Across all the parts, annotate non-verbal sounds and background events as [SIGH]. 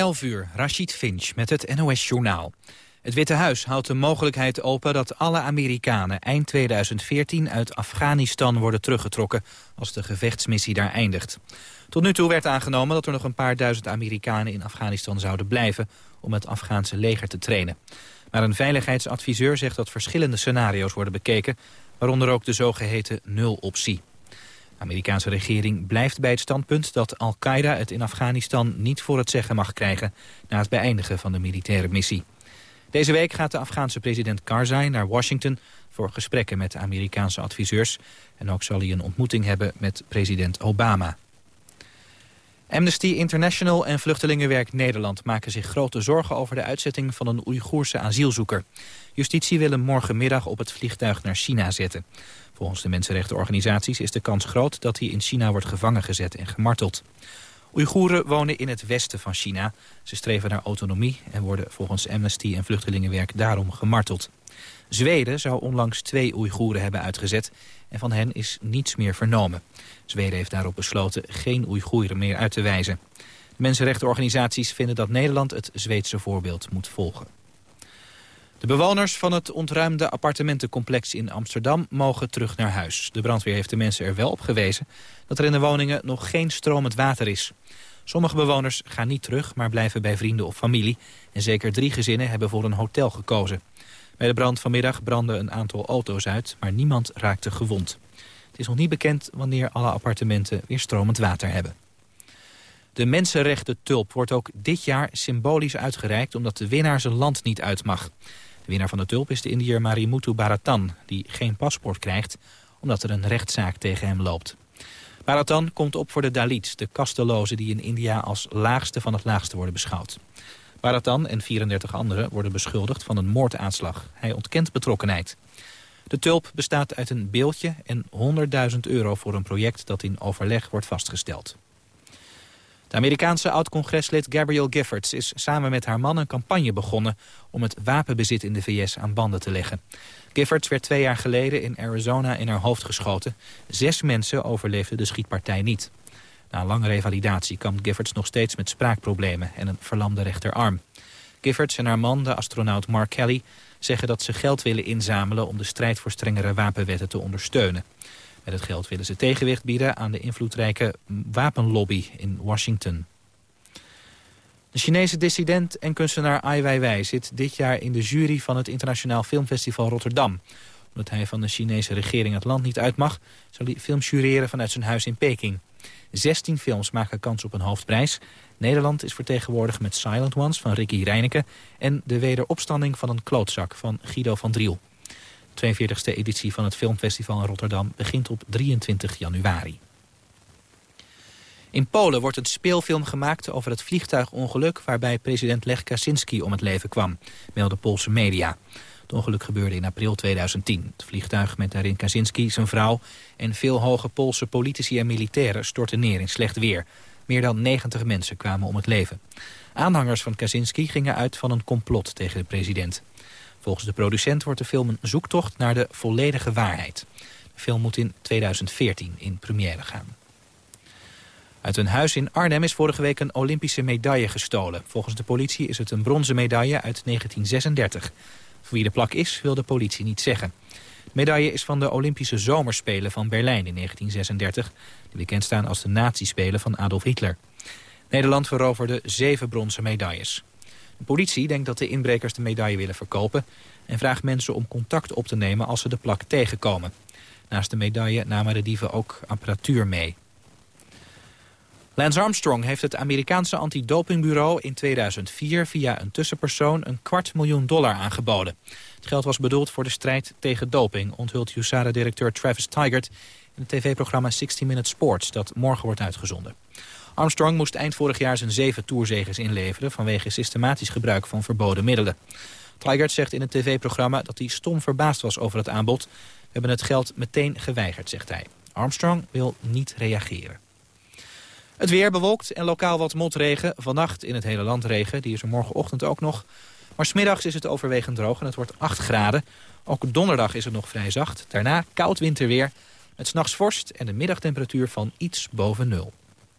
11 uur, Rashid Finch met het NOS-journaal. Het Witte Huis houdt de mogelijkheid open dat alle Amerikanen eind 2014 uit Afghanistan worden teruggetrokken als de gevechtsmissie daar eindigt. Tot nu toe werd aangenomen dat er nog een paar duizend Amerikanen in Afghanistan zouden blijven om het Afghaanse leger te trainen. Maar een veiligheidsadviseur zegt dat verschillende scenario's worden bekeken, waaronder ook de zogeheten nul-optie. De Amerikaanse regering blijft bij het standpunt dat Al-Qaeda het in Afghanistan niet voor het zeggen mag krijgen na het beëindigen van de militaire missie. Deze week gaat de Afghaanse president Karzai naar Washington voor gesprekken met Amerikaanse adviseurs. En ook zal hij een ontmoeting hebben met president Obama. Amnesty International en Vluchtelingenwerk Nederland maken zich grote zorgen over de uitzetting van een Oeigoerse asielzoeker. Justitie wil hem morgenmiddag op het vliegtuig naar China zetten. Volgens de mensenrechtenorganisaties is de kans groot dat hij in China wordt gevangen gezet en gemarteld. Oeigoeren wonen in het westen van China. Ze streven naar autonomie en worden volgens Amnesty en Vluchtelingenwerk daarom gemarteld. Zweden zou onlangs twee Oeigoeren hebben uitgezet en van hen is niets meer vernomen. Zweden heeft daarop besloten geen Oeigoeren meer uit te wijzen. De mensenrechtenorganisaties vinden dat Nederland het Zweedse voorbeeld moet volgen. De bewoners van het ontruimde appartementencomplex in Amsterdam mogen terug naar huis. De brandweer heeft de mensen er wel op gewezen dat er in de woningen nog geen stromend water is. Sommige bewoners gaan niet terug, maar blijven bij vrienden of familie. En zeker drie gezinnen hebben voor een hotel gekozen. Bij de brand vanmiddag brandden een aantal auto's uit, maar niemand raakte gewond. Het is nog niet bekend wanneer alle appartementen weer stromend water hebben. De mensenrechten tulp wordt ook dit jaar symbolisch uitgereikt... omdat de winnaar zijn land niet uit mag. De winnaar van de tulp is de Indiër Marimutu Bharatan... die geen paspoort krijgt omdat er een rechtszaak tegen hem loopt. Bharatan komt op voor de Dalits, de kastelozen... die in India als laagste van het laagste worden beschouwd. Bharatan en 34 anderen worden beschuldigd van een moordaanslag. Hij ontkent betrokkenheid. De tulp bestaat uit een beeldje en 100.000 euro voor een project dat in overleg wordt vastgesteld. De Amerikaanse oud-congreslid Gabrielle Giffords is samen met haar man een campagne begonnen om het wapenbezit in de VS aan banden te leggen. Giffords werd twee jaar geleden in Arizona in haar hoofd geschoten. Zes mensen overleefden de schietpartij niet. Na een lange revalidatie kampt Giffords nog steeds met spraakproblemen en een verlamde rechterarm. Giffords en haar man, de astronaut Mark Kelly, zeggen dat ze geld willen inzamelen om de strijd voor strengere wapenwetten te ondersteunen. Met het geld willen ze tegenwicht bieden aan de invloedrijke wapenlobby in Washington. De Chinese dissident en kunstenaar Ai Weiwei zit dit jaar in de jury van het Internationaal Filmfestival Rotterdam. Omdat hij van de Chinese regering het land niet uit mag, zal hij films jureren vanuit zijn huis in Peking. 16 films maken kans op een hoofdprijs. Nederland is vertegenwoordigd met Silent Ones van Ricky Reineke... en De Wederopstanding van een klootzak van Guido van Driel. 42e editie van het filmfestival in Rotterdam begint op 23 januari. In Polen wordt een speelfilm gemaakt over het vliegtuigongeluk... waarbij president Lech Kaczynski om het leven kwam, melden Poolse media. Het ongeluk gebeurde in april 2010. Het vliegtuig met daarin Kaczynski, zijn vrouw... en veel hoge Poolse politici en militairen stortten neer in slecht weer. Meer dan 90 mensen kwamen om het leven. Aanhangers van Kaczynski gingen uit van een complot tegen de president. Volgens de producent wordt de film een zoektocht naar de volledige waarheid. De film moet in 2014 in première gaan. Uit een huis in Arnhem is vorige week een Olympische medaille gestolen. Volgens de politie is het een bronzen medaille uit 1936. Voor wie de plak is, wil de politie niet zeggen. De medaille is van de Olympische Zomerspelen van Berlijn in 1936... die bekend staan als de nazispelen van Adolf Hitler. Nederland veroverde zeven bronzen medailles. De politie denkt dat de inbrekers de medaille willen verkopen... en vraagt mensen om contact op te nemen als ze de plak tegenkomen. Naast de medaille namen de dieven ook apparatuur mee. Lance Armstrong heeft het Amerikaanse antidopingbureau in 2004 via een tussenpersoon een kwart miljoen dollar aangeboden. Het geld was bedoeld voor de strijd tegen doping, onthult USADA-directeur Travis Tigert in het tv-programma 60 Minutes Sports dat morgen wordt uitgezonden. Armstrong moest eind vorig jaar zijn zeven toerzegers inleveren... vanwege systematisch gebruik van verboden middelen. Tigert zegt in het tv-programma dat hij stom verbaasd was over het aanbod. We hebben het geld meteen geweigerd, zegt hij. Armstrong wil niet reageren. Het weer bewolkt en lokaal wat motregen. Vannacht in het hele land regen, die is er morgenochtend ook nog. Maar smiddags is het overwegend droog en het wordt 8 graden. Ook donderdag is het nog vrij zacht. Daarna koud winterweer met s'nachts vorst en de middagtemperatuur van iets boven nul.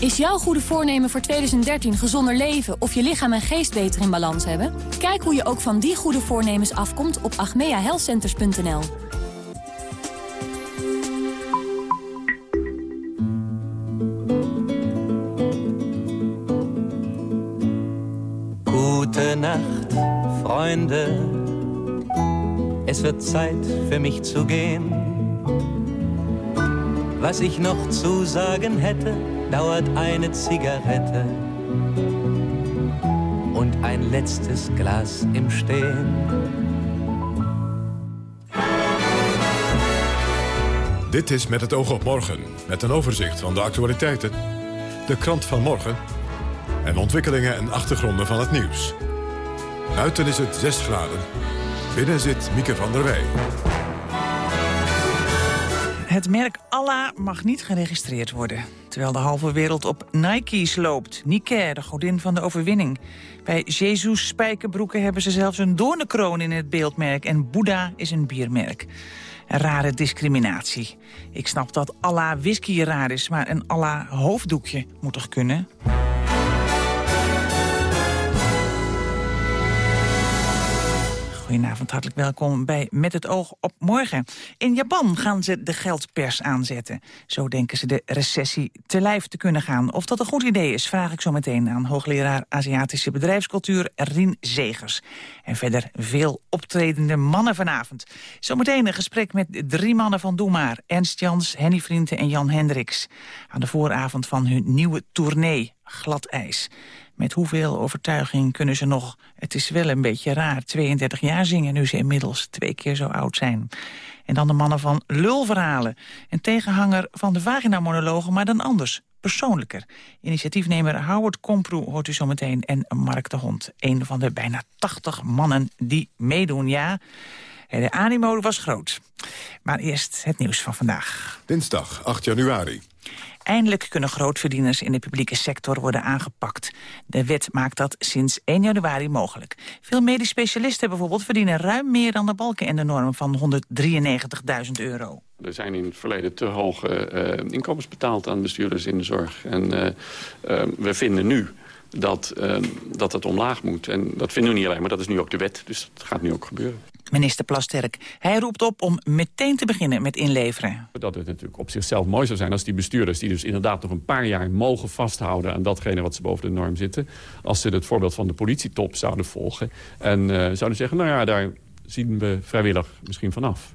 Is jouw goede voornemen voor 2013 gezonder leven of je lichaam en geest beter in balans hebben? Kijk hoe je ook van die goede voornemens afkomt op agmeahealthcenters.nl. Nacht, Freunde. Es wird Zeit für mich zu gehen. Was ich noch zu sagen hätte, dauert eine Zigarette und ein letztes Glas im Stehen. Dit is Met het oog op morgen, met een overzicht van de actualiteiten, de krant van morgen en ontwikkelingen en achtergronden van het nieuws. Buiten is het 6 graden, binnen zit Mieke van der Wij. Het merk Allah mag niet geregistreerd worden. Terwijl de halve wereld op Nike's loopt. Nike, de godin van de overwinning. Bij Jezus spijkerbroeken hebben ze zelfs een doornenkroon in het beeldmerk. En Boeddha is een biermerk. Een rare discriminatie. Ik snap dat Allah whisky raar is, maar een Allah hoofddoekje moet toch kunnen? Goedenavond, hartelijk welkom bij Met het oog op morgen. In Japan gaan ze de geldpers aanzetten. Zo denken ze de recessie te lijf te kunnen gaan. Of dat een goed idee is, vraag ik zo meteen aan hoogleraar Aziatische bedrijfscultuur Rien Zegers. En verder veel optredende mannen vanavond. Zometeen een gesprek met drie mannen van Doe Maar. Ernst Jans, Henny Vrienden en Jan Hendricks. Aan de vooravond van hun nieuwe tournee, Glad IJs. Met hoeveel overtuiging kunnen ze nog, het is wel een beetje raar, 32 jaar zingen... nu ze inmiddels twee keer zo oud zijn. En dan de mannen van lulverhalen. Een tegenhanger van de vaginamonologen, maar dan anders, persoonlijker. Initiatiefnemer Howard Komproe hoort u zometeen en Mark de Hond. Een van de bijna 80 mannen die meedoen, ja... De animo was groot. Maar eerst het nieuws van vandaag. Dinsdag 8 januari. Eindelijk kunnen grootverdieners in de publieke sector worden aangepakt. De wet maakt dat sinds 1 januari mogelijk. Veel medisch specialisten bijvoorbeeld verdienen ruim meer dan de balken en de norm van 193.000 euro. Er zijn in het verleden te hoge uh, inkomens betaald aan bestuurders in de zorg. En uh, uh, we vinden nu dat, dat het omlaag moet. En dat vinden we niet alleen, maar dat is nu ook de wet. Dus dat gaat nu ook gebeuren. Minister Plasterk. Hij roept op om meteen te beginnen met inleveren. Dat het natuurlijk op zichzelf mooi zou zijn als die bestuurders... die dus inderdaad nog een paar jaar mogen vasthouden... aan datgene wat ze boven de norm zitten... als ze het voorbeeld van de politietop zouden volgen... en uh, zouden zeggen, nou ja, daar zien we vrijwillig misschien vanaf.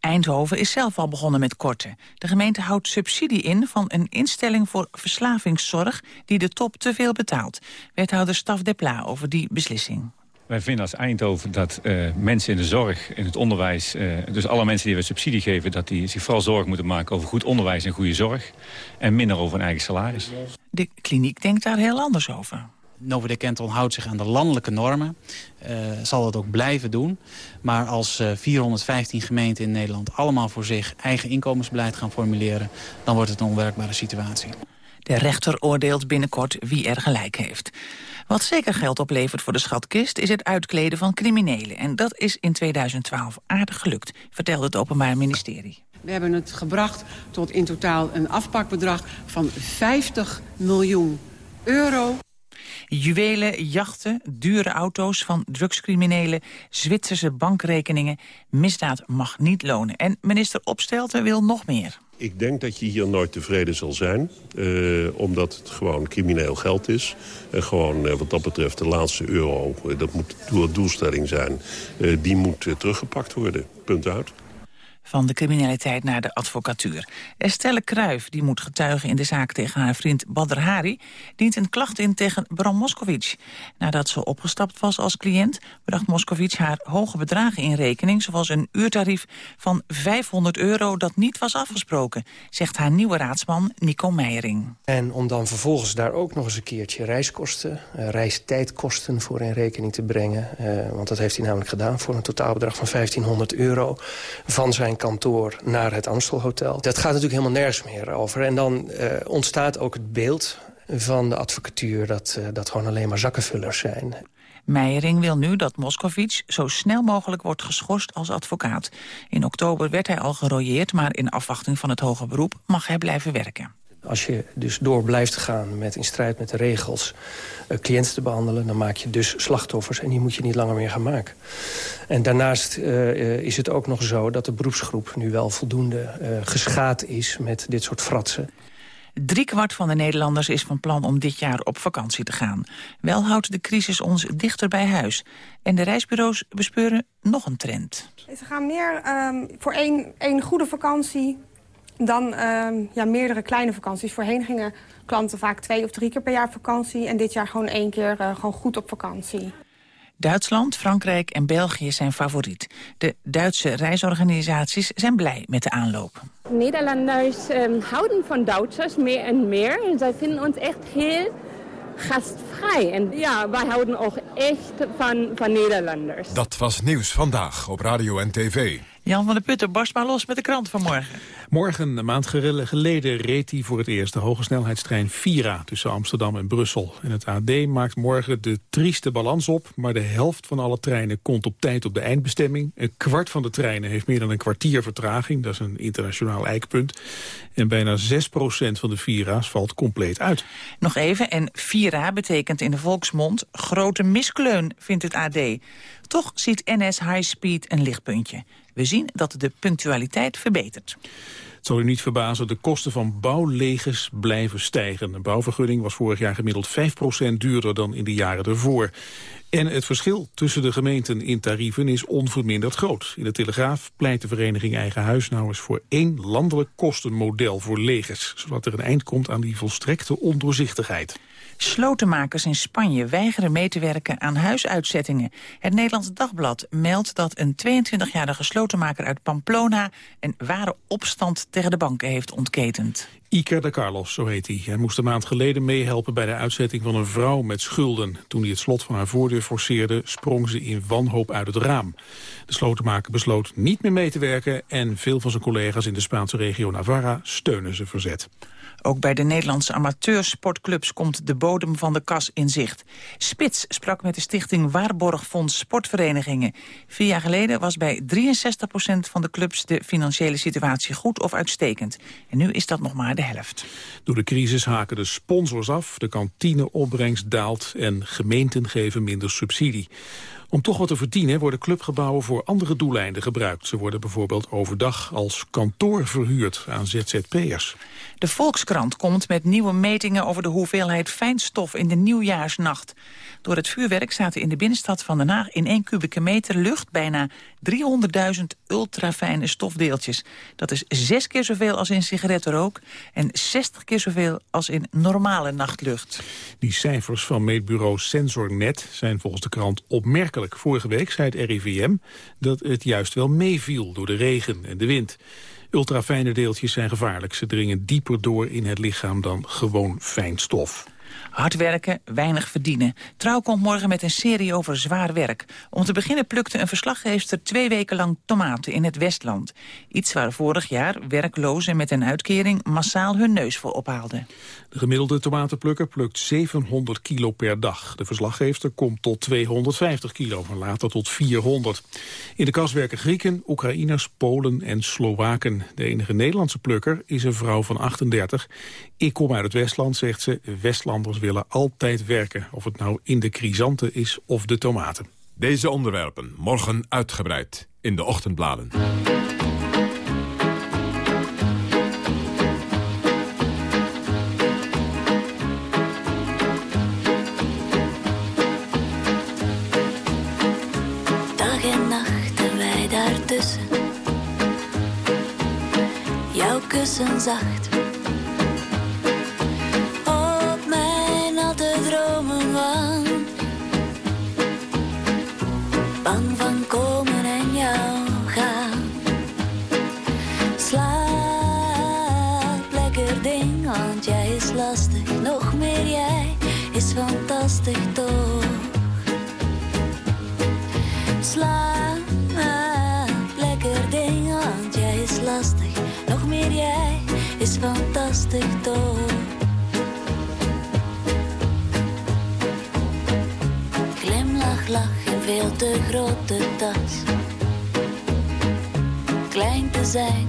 Eindhoven is zelf al begonnen met korten. De gemeente houdt subsidie in van een instelling voor verslavingszorg... die de top te veel betaalt. Wethouder Staf Depla over die beslissing. Wij vinden als Eindhoven dat uh, mensen in de zorg, in het onderwijs... Uh, dus alle mensen die we subsidie geven... dat die zich vooral zorgen moeten maken over goed onderwijs en goede zorg... en minder over een eigen salaris. De kliniek denkt daar heel anders over. Novo de Kentel houdt zich aan de landelijke normen. Uh, zal dat ook blijven doen. Maar als uh, 415 gemeenten in Nederland allemaal voor zich eigen inkomensbeleid gaan formuleren... dan wordt het een onwerkbare situatie. De rechter oordeelt binnenkort wie er gelijk heeft. Wat zeker geld oplevert voor de schatkist is het uitkleden van criminelen. En dat is in 2012 aardig gelukt, vertelde het Openbaar Ministerie. We hebben het gebracht tot in totaal een afpakbedrag van 50 miljoen euro. Juwelen, jachten, dure auto's van drugscriminelen, Zwitserse bankrekeningen. Misdaad mag niet lonen. En minister Opstelten wil nog meer. Ik denk dat je hier nooit tevreden zal zijn. Uh, omdat het gewoon crimineel geld is. En gewoon uh, wat dat betreft de laatste euro, dat moet de doelstelling zijn... die moet teruggepakt worden. Punt uit van de criminaliteit naar de advocatuur. Estelle Kruijf, die moet getuigen in de zaak tegen haar vriend Badr Hari... dient een klacht in tegen Bram Moskovic. Nadat ze opgestapt was als cliënt... bracht Moskovic haar hoge bedragen in rekening... zoals een uurtarief van 500 euro dat niet was afgesproken... zegt haar nieuwe raadsman Nico Meijering. En om dan vervolgens daar ook nog eens een keertje reiskosten... Uh, reistijdkosten voor in rekening te brengen... Uh, want dat heeft hij namelijk gedaan voor een totaalbedrag van 1500 euro... van zijn kantoor naar het Amstelhotel. Dat gaat natuurlijk helemaal nergens meer over. En dan uh, ontstaat ook het beeld van de advocatuur... dat, uh, dat gewoon alleen maar zakkenvullers zijn. Meijering wil nu dat Moscovic zo snel mogelijk wordt geschorst als advocaat. In oktober werd hij al gerooieerd, maar in afwachting van het hoge beroep mag hij blijven werken. Als je dus door blijft gaan met in strijd met de regels uh, cliënten te behandelen... dan maak je dus slachtoffers en die moet je niet langer meer gaan maken. En daarnaast uh, is het ook nog zo dat de beroepsgroep nu wel voldoende uh, geschaad is met dit soort fratsen. Driekwart van de Nederlanders is van plan om dit jaar op vakantie te gaan. Wel houdt de crisis ons dichter bij huis. En de reisbureaus bespeuren nog een trend. Ze gaan meer um, voor één, één goede vakantie dan uh, ja, meerdere kleine vakanties. Voorheen gingen klanten vaak twee of drie keer per jaar vakantie... en dit jaar gewoon één keer uh, gewoon goed op vakantie. Duitsland, Frankrijk en België zijn favoriet. De Duitse reisorganisaties zijn blij met de aanloop. Nederlanders um, houden van Duitsers meer en meer. Zij vinden ons echt heel gastvrij. En ja, wij houden ook echt van, van Nederlanders. Dat was Nieuws Vandaag op Radio en TV. Jan van der Putten, barst maar los met de krant vanmorgen. Morgen, een maand geleden, reed hij voor het eerst de hogesnelheidstrein Vira tussen Amsterdam en Brussel. En het AD maakt morgen de trieste balans op, maar de helft van alle treinen komt op tijd op de eindbestemming. Een kwart van de treinen heeft meer dan een kwartier vertraging, dat is een internationaal eikpunt. En bijna 6% van de Vira's valt compleet uit. Nog even, en Vira betekent in de volksmond grote miskleun, vindt het AD. Toch ziet NS High Speed een lichtpuntje. We zien dat de punctualiteit verbetert. Het zal u niet verbazen, de kosten van bouwlegers blijven stijgen. Een bouwvergunning was vorig jaar gemiddeld 5% duurder dan in de jaren ervoor. En het verschil tussen de gemeenten in tarieven is onverminderd groot. In de Telegraaf pleit de vereniging Eigen Huis nou eens voor één landelijk kostenmodel voor legers. Zodat er een eind komt aan die volstrekte ondoorzichtigheid. Slotenmakers in Spanje weigeren mee te werken aan huisuitzettingen. Het Nederlands Dagblad meldt dat een 22-jarige slotenmaker uit Pamplona... een ware opstand tegen de banken heeft ontketend. Iker de Carlos, zo heet hij. Hij moest een maand geleden meehelpen bij de uitzetting van een vrouw met schulden. Toen hij het slot van haar voordeur forceerde, sprong ze in wanhoop uit het raam. De slotenmaker besloot niet meer mee te werken... en veel van zijn collega's in de Spaanse regio Navarra steunen zijn verzet. Ook bij de Nederlandse amateursportclubs komt de bodem van de kas in zicht. Spits sprak met de stichting Waarborgfonds Sportverenigingen. Vier jaar geleden was bij 63% van de clubs de financiële situatie goed of uitstekend. En nu is dat nog maar de helft. Door de crisis haken de sponsors af, de kantineopbrengst daalt en gemeenten geven minder subsidie. Om toch wat te verdienen worden clubgebouwen voor andere doeleinden gebruikt. Ze worden bijvoorbeeld overdag als kantoor verhuurd aan ZZP'ers. De Volkskrant komt met nieuwe metingen over de hoeveelheid fijnstof in de nieuwjaarsnacht. Door het vuurwerk zaten in de binnenstad van Den Haag in 1 kubieke meter lucht bijna 300.000 ultrafijne stofdeeltjes. Dat is zes keer zoveel als in sigarettenrook en 60 keer zoveel als in normale nachtlucht. Die cijfers van meetbureau SensorNet zijn volgens de krant opmerkelijk. Vorige week zei het RIVM dat het juist wel meeviel door de regen en de wind. Ultrafijne deeltjes zijn gevaarlijk. Ze dringen dieper door in het lichaam dan gewoon fijn stof. Hard werken, weinig verdienen. Trouw komt morgen met een serie over zwaar werk. Om te beginnen plukte een verslaggever twee weken lang tomaten in het Westland. Iets waar vorig jaar werklozen met een uitkering massaal hun neus voor ophaalden. De gemiddelde tomatenplukker plukt 700 kilo per dag. De verslaggever komt tot 250 kilo, en later tot 400. In de kas werken Grieken, Oekraïners, Polen en Slowaken. De enige Nederlandse plukker is een vrouw van 38. Ik kom uit het Westland, zegt ze. Westlanders willen altijd werken, of het nou in de crisanten is of de tomaten. Deze onderwerpen morgen uitgebreid in de ochtendbladen. Zacht. Op mijn natte dromen wang. Bang van komen en jou gaan. Slaap lekker ding, want jij is lastig. Nog meer jij is fantastisch toch. Slaap fantastisch toch. Glimlach, lach in veel te grote tas. Klein te zijn.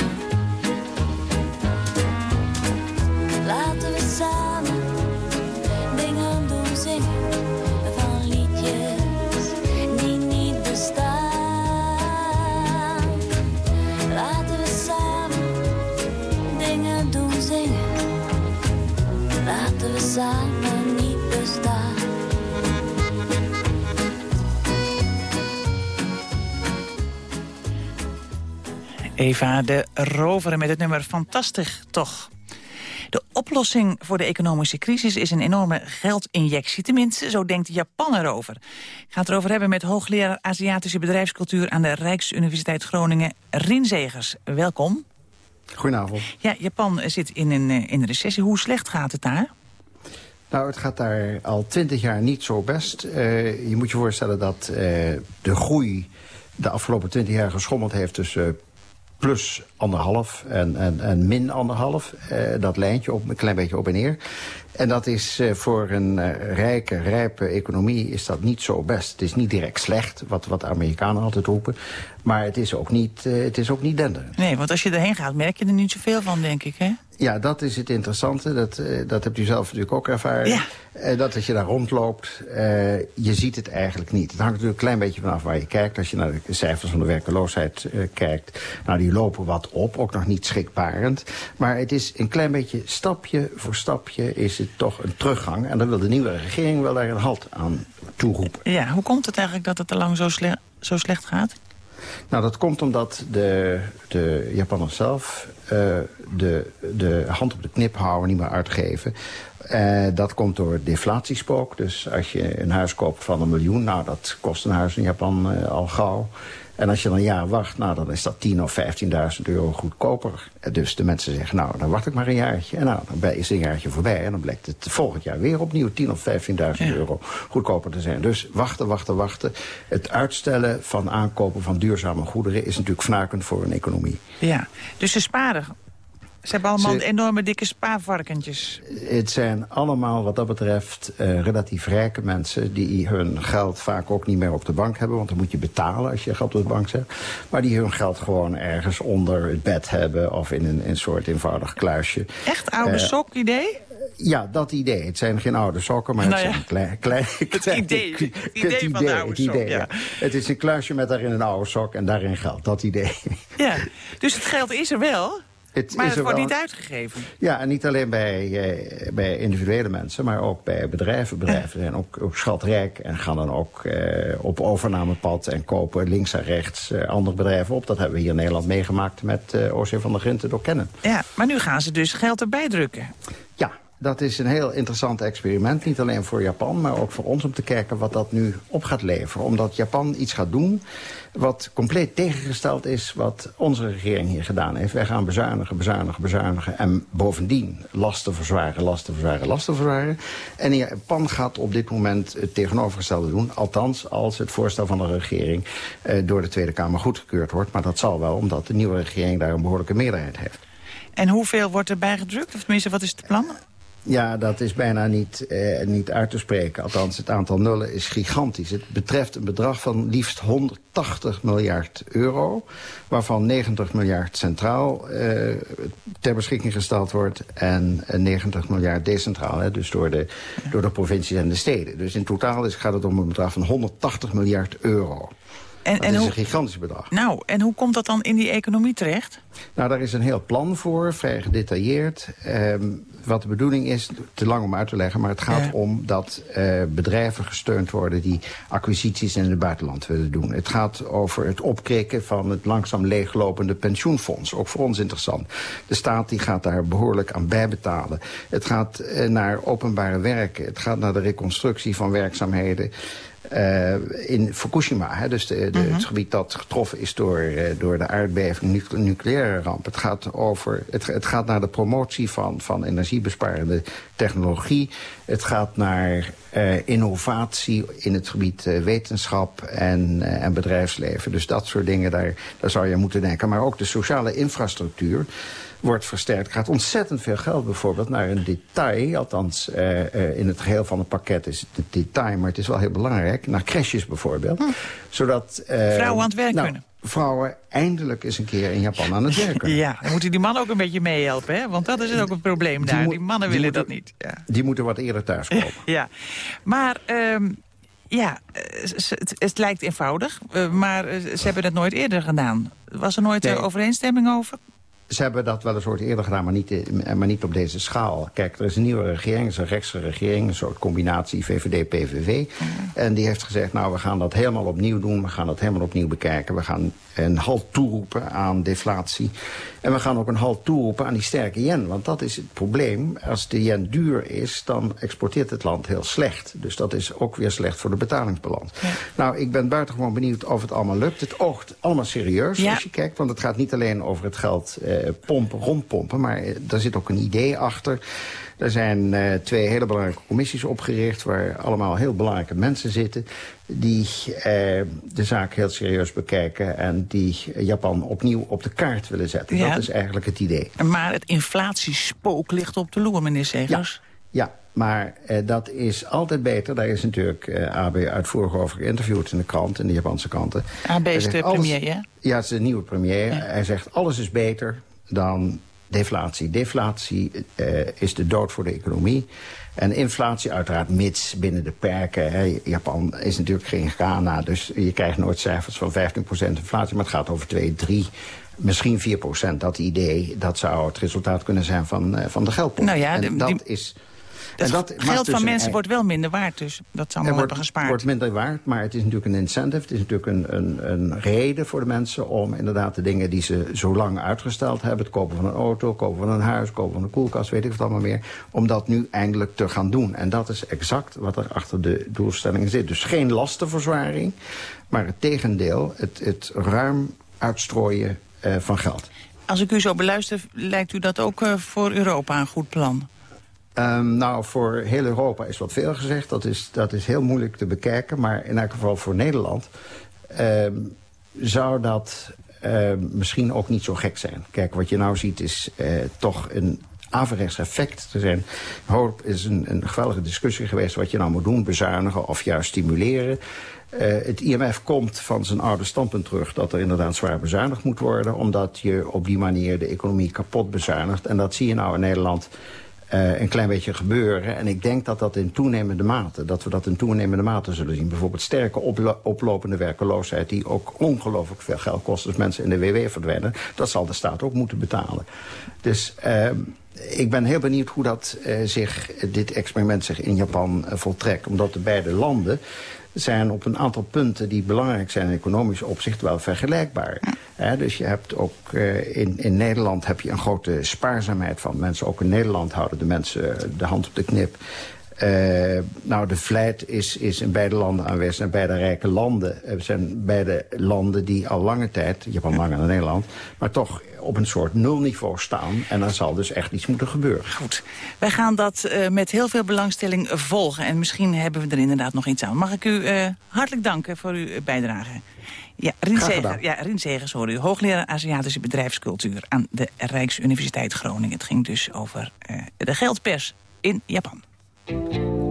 Eva de Roveren met het nummer Fantastisch toch. De oplossing voor de economische crisis is een enorme geldinjectie. Tenminste, zo denkt Japan erover. Ik ga het erover hebben met hoogleraar Aziatische bedrijfscultuur... aan de Rijksuniversiteit Groningen, Rin Zegers. Welkom. Goedenavond. Ja, Japan zit in een, eh, in een recessie. Hoe slecht gaat het daar? Nou, het gaat daar al twintig jaar niet zo best. Eh, je moet je voorstellen dat eh, de groei de afgelopen twintig jaar geschommeld heeft tussen plus anderhalf en, en, en min anderhalf. Eh, dat lijntje op, een klein beetje op en neer. En dat is eh, voor een eh, rijke, rijpe economie is dat niet zo best. Het is niet direct slecht, wat, wat de Amerikanen altijd roepen. Maar het is ook niet, het is ook niet denderend. Nee, want als je erheen gaat, merk je er niet zoveel van, denk ik, hè? Ja, dat is het interessante. Dat, dat hebt u zelf natuurlijk ook ervaren. Ja. Dat als je daar rondloopt, je ziet het eigenlijk niet. Het hangt natuurlijk een klein beetje vanaf waar je kijkt. Als je naar de cijfers van de werkeloosheid kijkt... nou, die lopen wat op, ook nog niet schrikbarend. Maar het is een klein beetje stapje voor stapje is het toch een teruggang. En dan wil de nieuwe regering wel daar een halt aan toeroepen. Ja, hoe komt het eigenlijk dat het er lang zo, sle zo slecht gaat? Nou, dat komt omdat de, de Japanners zelf de, de hand op de knip houden, niet meer uitgeven. Uh, dat komt door deflatiespook. Dus als je een huis koopt van een miljoen... nou, dat kost een huis in Japan uh, al gauw. En als je dan een jaar wacht, nou, dan is dat 10.000 of 15.000 euro goedkoper. Dus de mensen zeggen, nou, dan wacht ik maar een jaartje. En nou, dan is een jaartje voorbij. En dan blijkt het volgend jaar weer opnieuw 10.000 of 15.000 euro goedkoper te zijn. Dus wachten, wachten, wachten. Het uitstellen van aankopen van duurzame goederen... is natuurlijk fnuikend voor een economie. Ja, dus ze sparen ze hebben allemaal Ze, enorme dikke spaarvarkentjes. Het zijn allemaal wat dat betreft uh, relatief rijke mensen... die hun geld vaak ook niet meer op de bank hebben. Want dan moet je betalen als je geld op de bank zet. Maar die hun geld gewoon ergens onder het bed hebben... of in een, een soort eenvoudig kluisje. Echt oude uh, sok idee? Ja, dat idee. Het zijn geen oude sokken, maar het nou ja. zijn klein, klein, [LAUGHS] [LAUGHS] het idee, het idee, het van de oude het idee, sok, ja. Het is een kluisje met daarin een oude sok en daarin geld. Dat idee. Ja, dus het geld is er wel... Het maar is het wordt wel... niet uitgegeven. Ja, en niet alleen bij, eh, bij individuele mensen, maar ook bij bedrijven. Bedrijven zijn ook, ook schatrijk en gaan dan ook eh, op overnamepad en kopen links en rechts eh, andere bedrijven op. Dat hebben we hier in Nederland meegemaakt met eh, OC van der Grinten door kennen. Ja, maar nu gaan ze dus geld erbij drukken. Dat is een heel interessant experiment. Niet alleen voor Japan, maar ook voor ons om te kijken wat dat nu op gaat leveren. Omdat Japan iets gaat doen wat compleet tegengesteld is wat onze regering hier gedaan heeft. Wij gaan bezuinigen, bezuinigen, bezuinigen en bovendien lasten verzwaren, lasten verzwaren, lasten verzwaren. En Japan gaat op dit moment het tegenovergestelde doen. Althans, als het voorstel van de regering eh, door de Tweede Kamer goedgekeurd wordt. Maar dat zal wel, omdat de nieuwe regering daar een behoorlijke meerderheid heeft. En hoeveel wordt erbij gedrukt? Of tenminste, wat is het plan? Ja, dat is bijna niet, eh, niet uit te spreken. Althans, het aantal nullen is gigantisch. Het betreft een bedrag van liefst 180 miljard euro... waarvan 90 miljard centraal eh, ter beschikking gesteld wordt... en 90 miljard decentraal, hè, dus door de, door de provincies en de steden. Dus in totaal is, gaat het om een bedrag van 180 miljard euro. En, dat en is hoe, een gigantisch bedrag. Nou, en hoe komt dat dan in die economie terecht? Nou, daar is een heel plan voor, vrij gedetailleerd. Ehm, wat de bedoeling is, te lang om uit te leggen... maar het gaat Ja. om dat eh, bedrijven gesteund worden... die acquisities in het buitenland willen doen. Het gaat over het opkrikken van het langzaam leeglopende pensioenfonds. Ook voor ons interessant. De staat die gaat daar behoorlijk aan bijbetalen. Het gaat eh, naar openbare werken. Het gaat naar de reconstructie van werkzaamheden... Eh, in Fukushima, hè, dus de, de, het gebied dat getroffen is door, eh, door de aardbeving, nucle- nucleaire ramp. Het gaat, over, het, het gaat naar de promotie van, van energiebesparende technologie. Het gaat naar eh, innovatie in het gebied wetenschap en, en bedrijfsleven. Dus dat soort dingen, daar, daar zou je aan moeten denken. Maar ook de sociale infrastructuur wordt versterkt. Er gaat ontzettend veel geld bijvoorbeeld naar een detail. Althans, eh, eh, in het geheel van het pakket is het een detail, maar het is wel heel belangrijk. Naar crèches bijvoorbeeld. Zodat, eh, Vrouwen aan het werk nou, kunnen. Vrouwen eindelijk eens een keer in Japan aan het werk kunnen. [LAUGHS] Ja, dan moeten die mannen ook een beetje meehelpen, hè? Want dat is ook een probleem daar. Die mannen die willen moeten- dat niet. Ja. Die moeten wat eerder thuiskomen. [LAUGHS] Ja, maar ehm, ja, het, het lijkt eenvoudig, maar ze hebben het nooit eerder gedaan. Was er nooit Nee. overeenstemming over? Ze hebben dat wel eens ooit eerder gedaan, maar niet, eh, maar niet op deze schaal. Kijk, er is een nieuwe regering, is een rechtse regering... een soort combinatie VVD-PVV. En die heeft gezegd, nou, we gaan dat helemaal opnieuw doen. We gaan dat helemaal opnieuw bekijken. We gaan een halt toeroepen aan deflatie. En we gaan ook een halt toeroepen aan die sterke yen. Want dat is het probleem. Als de yen duur is, dan exporteert het land heel slecht. Dus dat is ook weer slecht voor de betalingsbalans. Nou, ik ben buitengewoon benieuwd of het allemaal lukt. Het oogt allemaal serieus Ja. als je kijkt. Want het gaat niet alleen over het geld eh, pompen, rondpompen. Maar eh, daar zit ook een idee achter. Er zijn eh, twee hele belangrijke commissies opgericht... waar allemaal heel belangrijke mensen zitten... die eh, de zaak heel serieus bekijken... en die Japan opnieuw op de kaart willen zetten. Ja. Dat is eigenlijk het idee. Maar het inflatiespook ligt op de loer, meneer Segers. Ja, maar eh, dat is altijd beter. Daar is natuurlijk eh, AB uitvoerig over geïnterviewd in de krant, in de Japanse kranten. AB is de alles- premier, ja? Ja, het is de nieuwe premier. Hij zegt alles is beter dan deflatie. Deflatie eh, is de dood voor de economie. En inflatie uiteraard mits binnen de perken. Hè. Japan is natuurlijk geen Ghana, dus je krijgt nooit cijfers van 15% inflatie. Maar het gaat over 2, 3, misschien 4%. Dat idee, dat zou het resultaat kunnen zijn van, eh, van de geldpomp. Nou ja, En dat die- is... Het En dat geld van mensen wordt wel minder waard, dus dat ze allemaal wordt, hebben gespaard. wordt minder waard, maar het is natuurlijk een incentive. Het is natuurlijk een, een, een reden voor de mensen om inderdaad de dingen die ze zo lang uitgesteld hebben... het kopen van een auto, het kopen van een huis, kopen van een koelkast, weet ik wat allemaal meer... om dat nu eindelijk te gaan doen. En dat is exact wat er achter de doelstellingen zit. Dus geen lastenverzwaring, maar het tegendeel, het, het ruim uitstrooien eh, van geld. Als ik u zo beluister, lijkt u dat ook eh, voor Europa een goed plan? Ehm, nou, voor heel Europa is wat veel gezegd. Dat is, dat is heel moeilijk te bekijken. Maar in elk geval voor Nederland ehm, zou dat ehm, misschien ook niet zo gek zijn. Kijk, wat je nou ziet is eh, toch een averechts effect te zijn. Hoop is een, een geweldige discussie geweest wat je nou moet doen. Bezuinigen of juist stimuleren. Eh, het IMF komt van zijn oude standpunt terug... dat er inderdaad zwaar bezuinigd moet worden... omdat je op die manier de economie kapot bezuinigt. En dat zie je nou in Nederland eh, een klein beetje gebeuren. En ik denk dat dat in toenemende mate, dat we dat in toenemende mate zullen zien. Bijvoorbeeld sterke oplo- oplopende werkeloosheid... die ook ongelooflijk veel geld kost als mensen in de WW verdwijnen. Dat zal de staat ook moeten betalen. Dus ehm, ik ben heel benieuwd hoe dat, eh, zich, dit experiment zich in Japan eh, voltrekt. Omdat de beide landen zijn op een aantal punten die belangrijk zijn in economisch opzicht wel vergelijkbaar. Dus je hebt ook eh, in, in Nederland heb je een grote spaarzaamheid van mensen. Ook in Nederland houden de mensen de hand op de knip. Eh, nou, de vlijt is, is in beide landen aanwezig. En beide rijke landen Het zijn beide landen die al lange tijd... Japan langer dan Nederland... maar toch op een soort nulniveau staan. En dan zal dus echt iets moeten gebeuren. Goed. Wij gaan dat eh, met heel veel belangstelling volgen. En misschien hebben we er inderdaad nog iets aan. Mag ik u hartelijk danken voor uw bijdrage. Ja, gedaan. ja, hoor u. Hoogleraar Aziatische bedrijfscultuur aan de Rijksuniversiteit Groningen. Het ging dus over de geldpers in Japan. Het